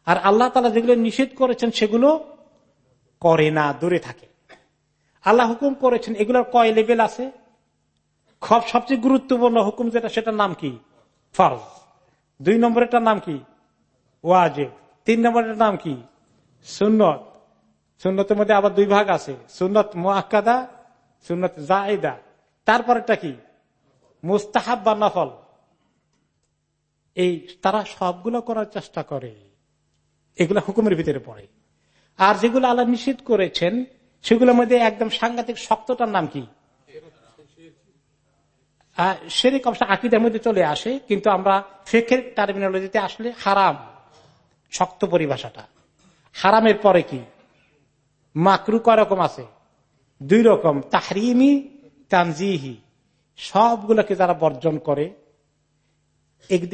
আর আল্লাহ তালা যেগুলো নিষেধ করেছেন সেগুলো করে না, দূরে থাকে। আল্লাহ হুকুম করেছেন, এগুলোর কয় লেভেল আছে? সব, সবচেয়ে গুরুত্বপূর্ণ হুকুম যেটা, সেটার নাম কি? ফরজ। দুই নম্বরের নাম কি? ওয়াজেব। তিন নম্বরের নাম কি? সুন্নত। সুন্নতের মধ্যে আবার দুই ভাগ আছে। সুন্নত মোয়াক্কাদা সুন্নত জায়দা তারপরেরটা কি? মুস্তাহাব বা নফল। এই তারা সবগুলো করার চেষ্টা করে। এগুলো হুকুমের ভিতরে পড়ে। আর যেগুলো আল্লাহ নিষেধ করেছেন, সেগুলোর মধ্যে একদম সাংঘাতিক শক্তটার নাম কি? সেরিক অবশ্য আকিদের মধ্যে চলে আসে, কিন্তু আমরা ফেকের টার্মিনোলজিতে আসলে হারাম। শক্ত পরিভাষাটা। হারামের পরে কি? মাকরু রকম আছে? দুই রকম। তাহরিমি, তানজিহি। সবগুলোকে যারা বর্জন করে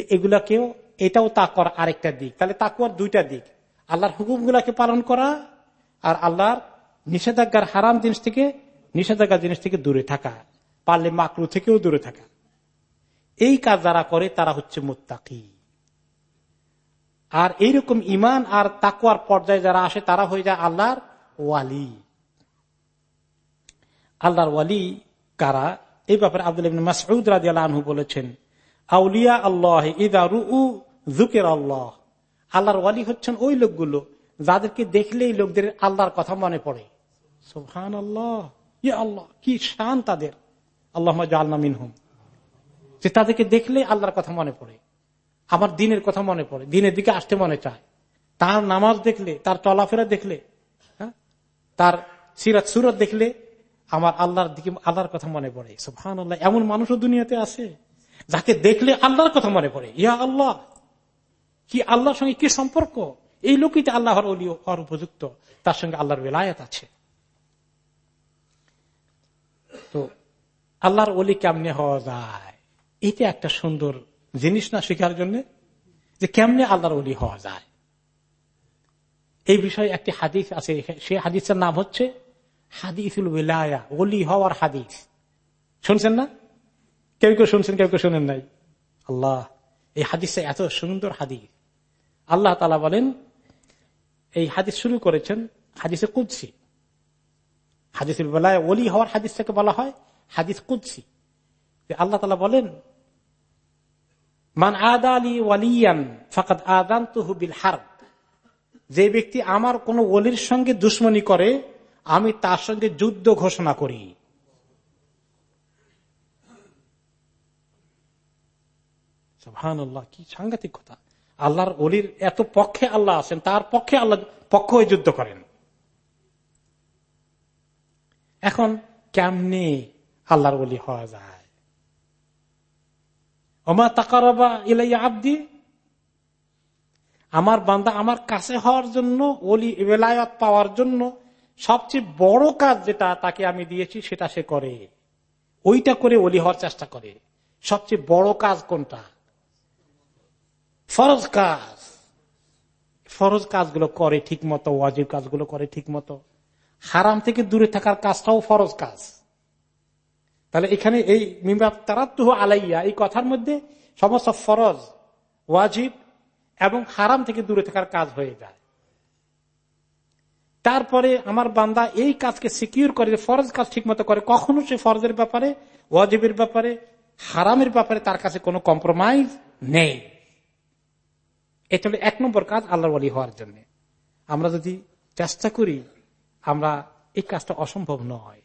এগুলাকেও এটাও তাকর আরেকটা দিক। তাহলে তাকুয়ার দুইটা দিক। আল্লাহর হুকুম গুলাকে পালন করা আর আল্লাহর নিষেধাজ্ঞার হারাম জিনিস থেকে, নিষেধাজ্ঞার জিনিস থেকে দূরে থাকা। পারলে মাকরু থেকেও দূরে থাকা। এই কাজ যারা করে, তারা হচ্ছে মোত্তাকি। আর এইরকম ইমান আর তাকুয়ার পর্যায়ে যারা আসে, তারা হয়ে যায় আল্লাহর ওয়ালি। আল্লাহর ওয়ালি কারা? এই ব্যাপারে আব্দুল মাসউদ রাজি আনহু বলেছেন, আউলিয়া আল্লাহ ইদা রু জুকের আল্লাহ। আল্লাহর ওয়ালি হচ্ছেন ওই লোকগুলো যাদেরকে দেখলেই লোকদের আল্লাহর কথা মনে পড়ে। সোহান আল্লাহ ইয়ে আল্লাহ, কি শান তাদের। আল্লাহ আল্লামিন হুম যে তাদেরকে দেখলে আল্লাহর কথা মনে পড়ে। আমার দিনের কথা মনে পড়ে দিনের দিকে আসতে মনে চায়। তার নামাজ দেখলে তার চলাফেরা দেখলে হ্যাঁ, তার সিরাত সুরত দেখলে আমার আল্লাহর দিকে আল্লাহর কথা মনে পড়ে। সুহান আল্লাহ এমন মানুষও দুনিয়াতে আছে যাকে দেখলে আল্লাহর কথা মনে পড়ে। ইয়া আল্লাহ কি আল্লাহর সঙ্গে কি সম্পর্ক? এই লোকই আল্লাহর অলি হওয়ার উপযুক্ত। তার সঙ্গে আল্লাহর বেলায়ত আছে। তো আল্লাহর অলি কেমনে হওয়া যায়? এটা একটা সুন্দর জিনিস না শেখার জন্য? যে কেমনে আল্লাহর অলি হওয়া যায়? এই বিষয়ে একটি হাদিস আছে। সে হাদিসের নাম হচ্ছে হাদিসুল বিলায়া অলি হওয়ার হাদিস। শুনছেন না? কেউ কেউ শুনছেন, কেউ কেউ শুনেন নাই? আল্লাহ, এই হাদিসটা এত সুন্দর হাদিস। আল্লাহ তালা বলেন, এই হাদিস শুরু করেছেন হাদিসে কুদসি। হাদিসের বেলায় অলি হওয়ার হাদিস থেকে বলা হয় হাদিস কুদসি। আল্লাহ তালা বলেন মান আদালি ওয়ালিয়ান ফাকাদ আদান তুহবিল হার যে ব্যক্তি আমার কোন ওলির সঙ্গে দুশ্মনী করে, আমি তার সঙ্গে যুদ্ধ ঘোষণা করি। কি সাংঘাতিক কথা। আল্লাহর অলির এত পক্ষে আল্লাহ আছেন, তার পক্ষে আল্লাহ পক্ষ হয়ে যুদ্ধ করেন। এখন কেমনে আল্লাহর অলি হওয়া যায়? ওমা তাকারবা ইলাইয়া আব্দি? আমার বান্দা আমার কাছে হওয়ার জন্য অলি বেলায়ত পাওয়ার জন্য সবচেয়ে বড় কাজ যেটা তাকে আমি দিয়েছি, সেটা সে করে। ওইটা করে অলি হওয়ার চেষ্টা করে। সবচেয়ে বড় কাজ কোনটা? ফরজ কাজ। ফরজ কাজগুলো করে ঠিক মতো ওয়াজিব কাজগুলো করে ঠিক মতো হারাম থেকে দূরে থাকার কাজটাও ফরজ কাজ। তাহলে এখানে এই তারাত্তুহ আলাইয়া, এই কথার মধ্যে সমস্ত ফরজ, ওয়াজিব এবং হারাম থেকে দূরে থাকার কাজ হয়ে যায়। তারপরে আমার বান্দা এই কাজকে সিকিউর করে ফরজ কাজ ঠিক মতো করে, কখনো সে ফরজের ব্যাপারে, ওয়াজিবের ব্যাপারে, হারামের ব্যাপারে তার কাছে কোনো কম্প্রোমাইজ নেই। এটা হলো এক নম্বর কাজ আল্লাহর ওয়ালি হওয়ার জন্য। আমরা যদি চেষ্টা করি, আমরা এই কাজটা অসম্ভব নয়।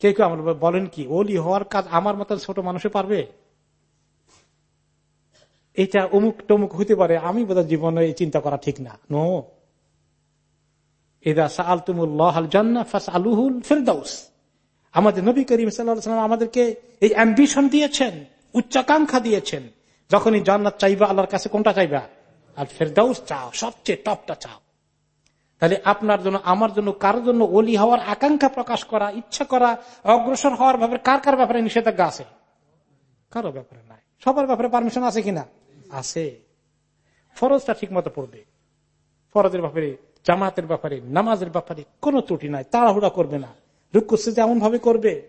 কে কেউ আমরা বলেন কি? ওলি হওয়ার কাজ আমার মতন ছোট মানুষে পারবে? এটা অমুক টমুক হইতে পারে, আমি বোধহয় জীবনে চিন্তা করা ঠিক না। নো। আমাদের নবী করিম সাল্লাম আমাদেরকে এই অ্যাম্বিশন দিয়েছেন, উচ্চাকাঙ্ক্ষা দিয়েছেন। যখনই জান্নাত চাইবা, আল্লাহর কাছে কোনটা চাইবা? আর ফেরদাউস চাও, সবচেয়ে টপটা চাও। তাহলে আপনার জন্য, আমার জন্য, কারোর জন্য অলি হওয়ার আকাঙ্ক্ষা প্রকাশ করা, ইচ্ছা করা, অগ্রসর হওয়ার ব্যাপারে কার কার ব্যাপারে নিষেধাজ্ঞা আছে? কারও ব্যাপারে নাই। সবার ব্যাপারে পারমিশন আছে কিনা? আছে। ফরজটা ঠিক মতো পড়বে। ফরজের ব্যাপারে, জামাতের ব্যাপারে, নামাজের ব্যাপারে কোনো ত্রুটি নাই, তাড়াহুড়া করবে না। রুক্কু সেজদা এমন ভাবে করবে।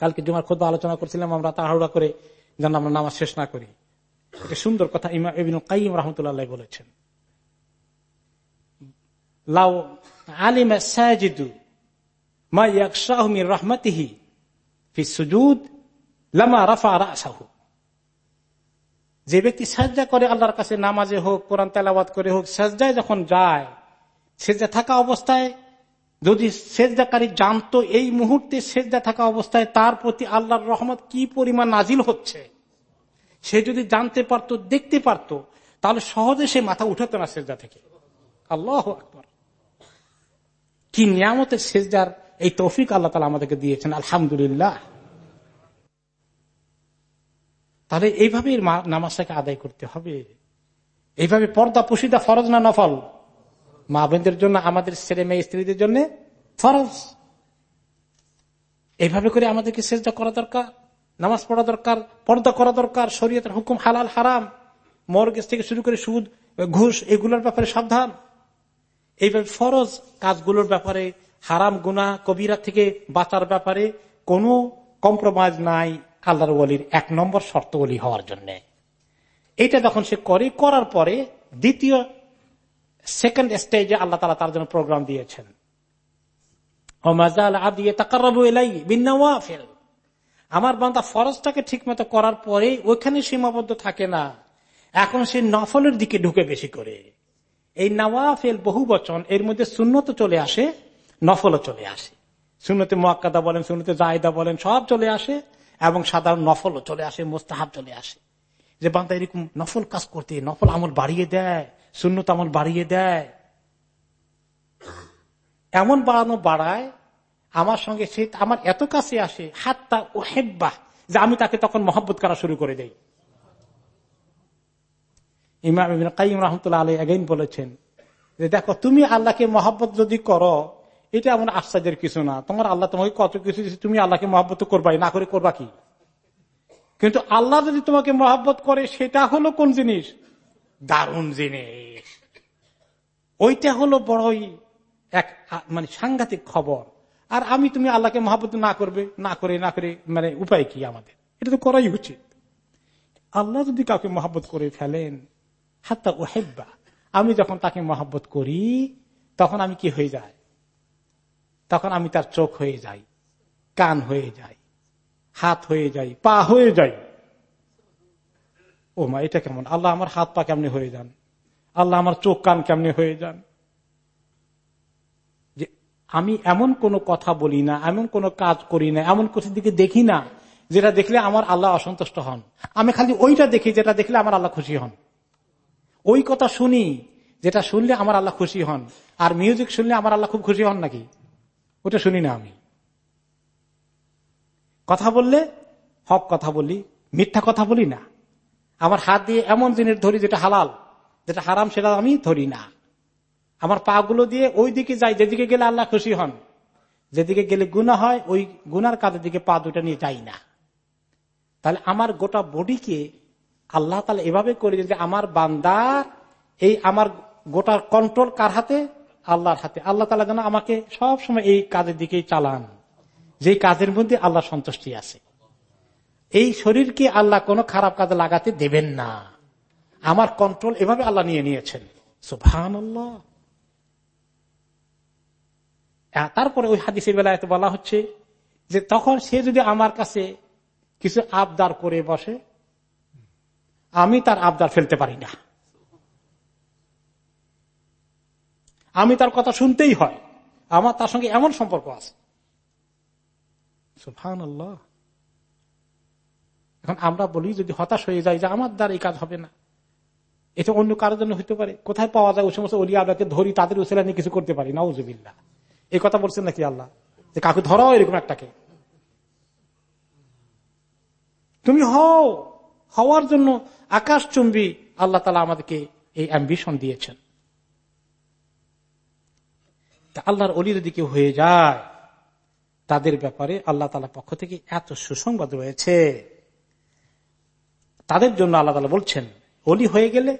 কালকে জুমার খোদ্ আলোচনা করছিলাম আমরা তাড়াহুড়া করে, যেন আমরা নামাজ শেষ না করি। সুন্দর কথা ইমা এবিন কাইম রহমতুল্লাহ বলেছেন। লাউ আলিম সাজিদু মির ফি সুজুদ লামা রাফা রাসাহু যে ব্যক্তি সাজা করে আল্লাহর কাছে নামাজে হোক, কোরআন তেলাবাদ করে হোক, সাজদায় যখন যায় সেজা থাকা অবস্থায়, যদি সেজদাকারী জানতো এই মুহূর্তে সেজদা থাকা অবস্থায় তার প্রতি আল্লাহর রহমত কি পরিমাণ নাজিল হচ্ছে, সে যদি জানতে পারতো, দেখতে পারতো, তাহলে সহজে সে মাথা উঠাতো না সেজদা থেকে। আল্লাহ কি নিয়ামতের সেজদার এই তৌফিক আল্লাহ তালা আমাদেরকে দিয়েছেন, আলহামদুলিল্লাহ। তাহলে এইভাবে নামাজটাকে আদায় করতে হবে। এইভাবে পর্দা, পুশিদা ফরজ না নফল? মা বোনদের জন্য, আমাদের ছেলে মেয়ে, স্ত্রীদের জন্য ফরজ। এইভাবে করে আমাদেরকে সেজদা করা দরকার, নামাজ পড়া দরকার, পর্দা করা দরকার, শরীয়তের হুকুম হালাল, হারাম মরগেজ থেকে শুরু করে সুদ, ঘুষ, এগুলোর ব্যাপারে সাবধান। এইভাবে ফরজ কাজগুলোর ব্যাপারে, হারাম গুনা কবিরা থেকে বাঁচার ব্যাপারে কোনো কম্প্রোমাইজ নাই আল্লাহর ওলির এক নম্বর শর্ত ওলি হওয়ার জন্য। এটা যখন সে করে, করার পরে দ্বিতীয় সেকেন্ড স্টেজে আল্লাহ তালা তার জন্য প্রোগ্রাম দিয়েছেন। আমার বান্দা ফরজটাকে ঠিক মতো করার পরে ওইখানে সীমাবদ্ধ থাকে না। এখন সে নফলের দিকে ঢুকে বেশি করে। এই নওয়াফেল বহু বচন, এর মধ্যে শূন্যত চলে আসে, নফলও চলে আসে। শূন্যতে মোয়াক্কাদা বলেন শূন্যতে জায়দা বলেন, সব চলে আসে, এবং সাধারণ নফলও চলে আসে, মোস্তাহাব চলে আসে। যে বান্দা এরকম নফল কাজ করতে, নফল আমল বাড়িয়ে দেয় শূন্যত আমল বাড়িয়ে দেয়, এমন বাড়ানো বাড়ায়, আমার সঙ্গে সে আমার এত কাছে আসে হাতটা ও হেব্বা যে আমি তাকে তখন মহব্বত করা শুরু করে দেই। ইমাম রহমতুল্লাহ আলী এগেইন বলেছেন যে দেখো, তুমি আল্লাহকে মহব্বত যদি করো, এটা এমন আশ্চর্যের কিছু না। তোমার আল্লাহ তোমাকে কত কিছু তুমি আল্লাহকে মহব্বত করবাই, না করে করবা কি? কিন্তু আল্লাহ যদি তোমাকে মহব্বত করে, সেটা হলো কোন জিনিস? দারুণ জিনিস। ওইটা হলো বড়ই এক মানে সাংঘাতিক খবর। আর আমি, তুমি আল্লাহকে মহাব্বত না করবে, না করে না করে মানে উপায় কি আমাদের? এটা তো করাই উচিত। আল্লাহ যদি কাউকে মহাব্বত করে ফেলেন হাত্তা ও হেব্বা আমি যখন তাকে মহাব্বত করি, তখন আমি কি হয়ে যায় তখন আমি তার চোখ হয়ে যাই, কান হয়ে যাই, হাত হয়ে যাই, পা হয়ে যাই। ও মা এটা কেমন? আল্লাহ আমার হাত পা কেমনি হয়ে যান? আল্লাহ আমার চোখ কান কেমনি হয়ে যান? যে আমি এমন কোন কথা বলি না, এমন কোন কাজ করি না, এমন কিছু দিকে দেখি না, যেটা দেখলে আমার আল্লাহ অসন্তুষ্ট হন। আমি খালি ওইটা দেখি, যেটা দেখলে আমার আল্লাহ খুশি হন। ওই কথা শুনি, যেটা শুনলে আমার আল্লাহ খুশি হন। আর মিউজিক শুনলে আমার আল্লাহ খুব খুশি হন নাকি? ওটা শুনি না আমি। কথা বললে, হক কথা বলি, মিথ্যা কথা বলি না। আমার হাত দিয়ে এমন জিনিস ধরি যেটা হালাল, যেটা হারাম সেটা আমি ধরি না। আমার পা গুলো দিয়ে ওই দিকে যাই, যেদিকে গেলে আল্লাহ খুশি হন। যেদিকে গেলে গুণা হয়, ওই গুনার কাজের দিকে পা দুটা নিয়ে যাই না। তাহলে আমার গোটা বডিকে আল্লাহ তাহলে এভাবে করে যে আমার বান্দার এই আমার গোটা কন্ট্রোল কার হাতে? আল্লাহর হাতে। আল্লাহ তালা যেন আমাকে সব সময় এই কাজের দিকেই চালান। যে কাজের মধ্যে আল্লাহ সন্তুষ্টি আছে। এই শরীরকে আল্লাহ কোনো খারাপ কাজে লাগাতে দেবেন না। আমার কন্ট্রোল এভাবে আল্লাহ নিয়ে নিয়েছেন। সুভান তারপরে ওই হাদিসের বেলায় বলা হচ্ছে যে তখন সে যদি আমার কাছে কিছু আবদার করে বসে আমি তার আবদার ফেলতে পারি না। আমি তার কথা শুনতেই হয়। আমার তার সঙ্গে এমন সম্পর্ক আছে। এখন আমরা বলি, যদি হতাশ হয়ে যায় যে আমার দ্বারা এই কাজ হবে না, এটা অন্য কারোর জন্য হতে পারে। কোথায় পাওয়া যায় ওই সমস্ত অলি আল্লাহকে ধরি, তাদের উসেলা নিয়ে কিছু করতে পারি নজুবিল্লা এই কথা বলছেন নাকি আল্লাহ? যে কাকে ধরাও এরকম একটাকে। তুমি হও, হওয়ার জন্য আকাশ চুম্বি আল্লাহ তালা আমাদেরকে এই অ্যাম্বিশন দিয়েছেন। আল্লাহর অলির দিকে হয়ে যায়, তাদের ব্যাপারে আল্লাহ তালা পক্ষ থেকে এত সুসংবাদ রয়েছে। তাদের জন্য আল্লাহ তালা বলছেন অলি হয়ে গেলে,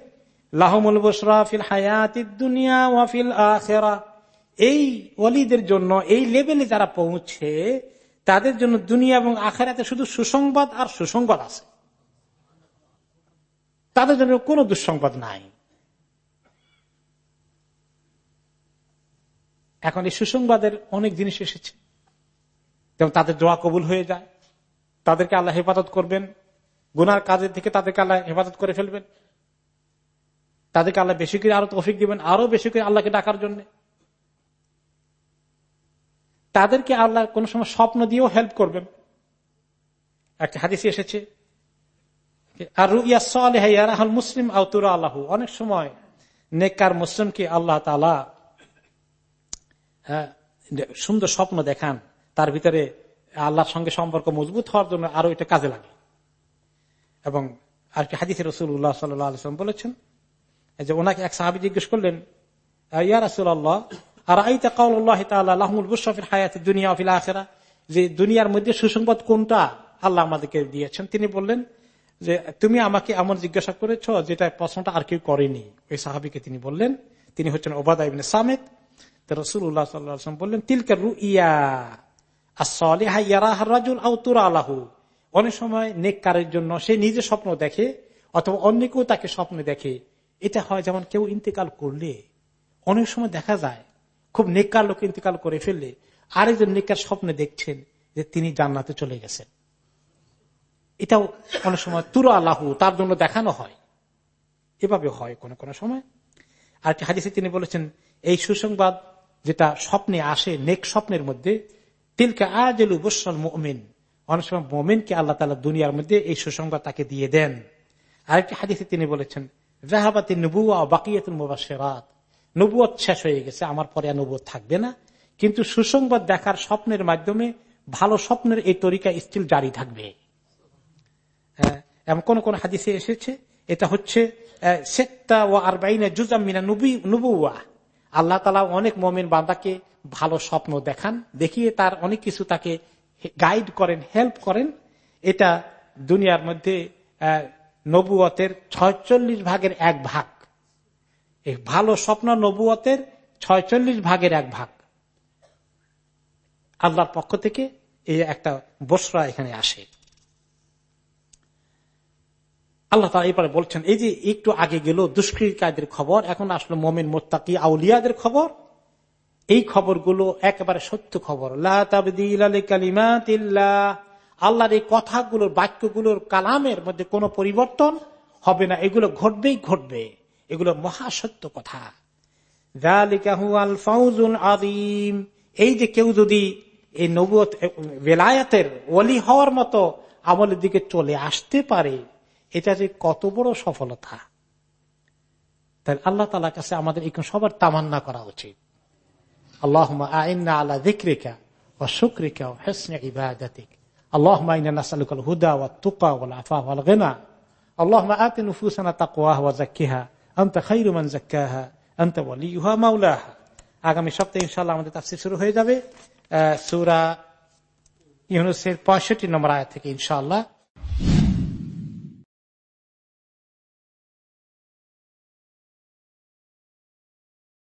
লাহমুল বসরাফিল হায়াত দুনিয়া ওয়াফিল আখেরা। এই অলিদের জন্য, এই লেভেলে যারা পৌঁছে, তাদের জন্য দুনিয়া এবং আখেরাতে শুধু সুসংবাদ আর সুসংবাদ আছে। তাদের জন্য কোনো দুঃসংবাদ নাই। এখন এই সুসংবাদের অনেক জিনিস এসেছে। যেমন তাদের দোয়া কবুল হয়ে যায়, তাদেরকে আল্লাহ হেফাজত করবেন, গুনার কাজের থেকে তাদেরকে আল্লাহ হেফাজত করে ফেলবেন, তাদেরকে আল্লাহ বেশি করে আরও তফিক দিবেন, আরও বেশি করে আল্লাহকে ডাকার জন্য। তাদেরকে আল্লাহ কোন সময় স্বপ্ন দিয়েও হেল্প করবেন। একটা হাদিসি এসেছে আর রুইয়াল মুসলিম আউতুরা আল্লাহ অনেক সময় নেকার মুসলিমকে আল্লাহ তালা সুন্দর স্বপ্ন দেখান। তার ভিতরে আল্লাহর সঙ্গে সম্পর্ক মজবুত হওয়ার জন্য আরও এটা কাজে লাগে। এবং আর কি হাদিসে রসুল্লাহ সাল্লাম বলেছেন যে ওনাকে এক সাহাবি জিজ্ঞেস করলেন, ইয়া রাসুল্লাহ আর আইতা কাউল্লাহ তাহমুল বুসফির হায়াত দুনিয়া ফিল আখেরা যে দুনিয়ার মধ্যে সুসংবাদ কোনটা আল্লাহ আমাদেরকে দিয়েছেন? তিনি বললেন যে তুমি আমাকে এমন জিজ্ঞাসা করেছ যেটা প্রশ্নটা আর কেউ করেনি। ওই সাহাবিকে তিনি বললেন, তিনি হচ্ছেন ওবাদা ইবনে সামেদ রসুল্লাহ সাল্লাম বললেন, তিলকা রু ইয়া অনেক সময় নেককারের জন্য সে নিজে স্বপ্ন দেখে অথবা অন্য কেউ তাকে স্বপ্ন দেখে। এটা হয় যেমন কেউ ইন্তেকাল করলে। অনেক সময় দেখা যায়, খুব নেককার লোক ইন্তেকাল করে ফেললে। আরেকজন নেককার স্বপ্নে দেখছেন যে তিনি জান্নাতে চলে গেছেন। এটাও অনেক সময় তুরা আল্লাহু তার জন্য দেখানো হয়। এভাবে হয় কোন কোন সময়। আর হাদিসে তিনি বলেছেন, এই সুসংবাদ যেটা স্বপ্নে আসে, নেক স্বপ্নের মধ্যে, তিলকা আজলু বসল মোমিন। অনেক সময় মোমিনকে আল্লাহ তালা দুনিয়ার মধ্যে এই সুসংবাদ তাকে দিয়ে দেন। আরেকটি হাদিসে তিনি বলেছেন রাহাবাতি নবুয়া বাকিয়াতুল মুবাসেরাত নবুয় শেষ হয়ে গেছে, আমার পরে আর নবুয় থাকবে না। কিন্তু সুসংবাদ দেখার স্বপ্নের মাধ্যমে ভালো স্বপ্নের এই তরিকা স্টিল জারি থাকবে। এমন কোন কোন হাদিসে এসেছে? এটা হচ্ছে সেত্তা ও আর বাইনা জুজামিনা আল্লাহ তালা অনেক মমিন বান্দাকে ভালো স্বপ্ন দেখান, দেখিয়ে তার অনেক কিছু তাকে গাইড করেন হেল্প করেন। এটা দুনিয়ার মধ্যে নবুয়তের ছয়চল্লিশ ভাগের এক ভাগ। ভালো স্বপ্ন নবুয়তের ছয়চল্লিশ ভাগের এক ভাগ। আল্লাহর পক্ষ থেকে এই একটা বসরা এখানে আসে। আল্লাহ তালা এরপরে বলছেন, এই যে একটু আগে গেল দুষ্কৃতিকারীদের খবর, এখন আসলো মোমিন, মোত্তাকি, আউলিয়াদের খবর। এই খবরগুলো একেবারে সত্য খবর। আল্লাহর এই কথাগুলোর, বাক্যগুলোর কালামের মধ্যে কোনো পরিবর্তন হবে না। এগুলো ঘটবেই ঘটবে। এগুলো মহাসত্য কথা। আদিম এই যে কেউ যদি এই নবুয় বেলায়াতের ওলি হওয়ার মতো আমলের দিকে চলে আসতে পারে এটা যে কত বড় সফলতা। তাই আল্লাহ তালা কাছে আমাদের এখন সবার তামান্না করা উচিত। আগামী সপ্তাহে ইনশাল্লাহ আমাদের শুরু হয়ে যাবে। সুরা ইউনুসের পঁয়ষট্টি নম্বর আয় থেকে ইনশাআল্লাহ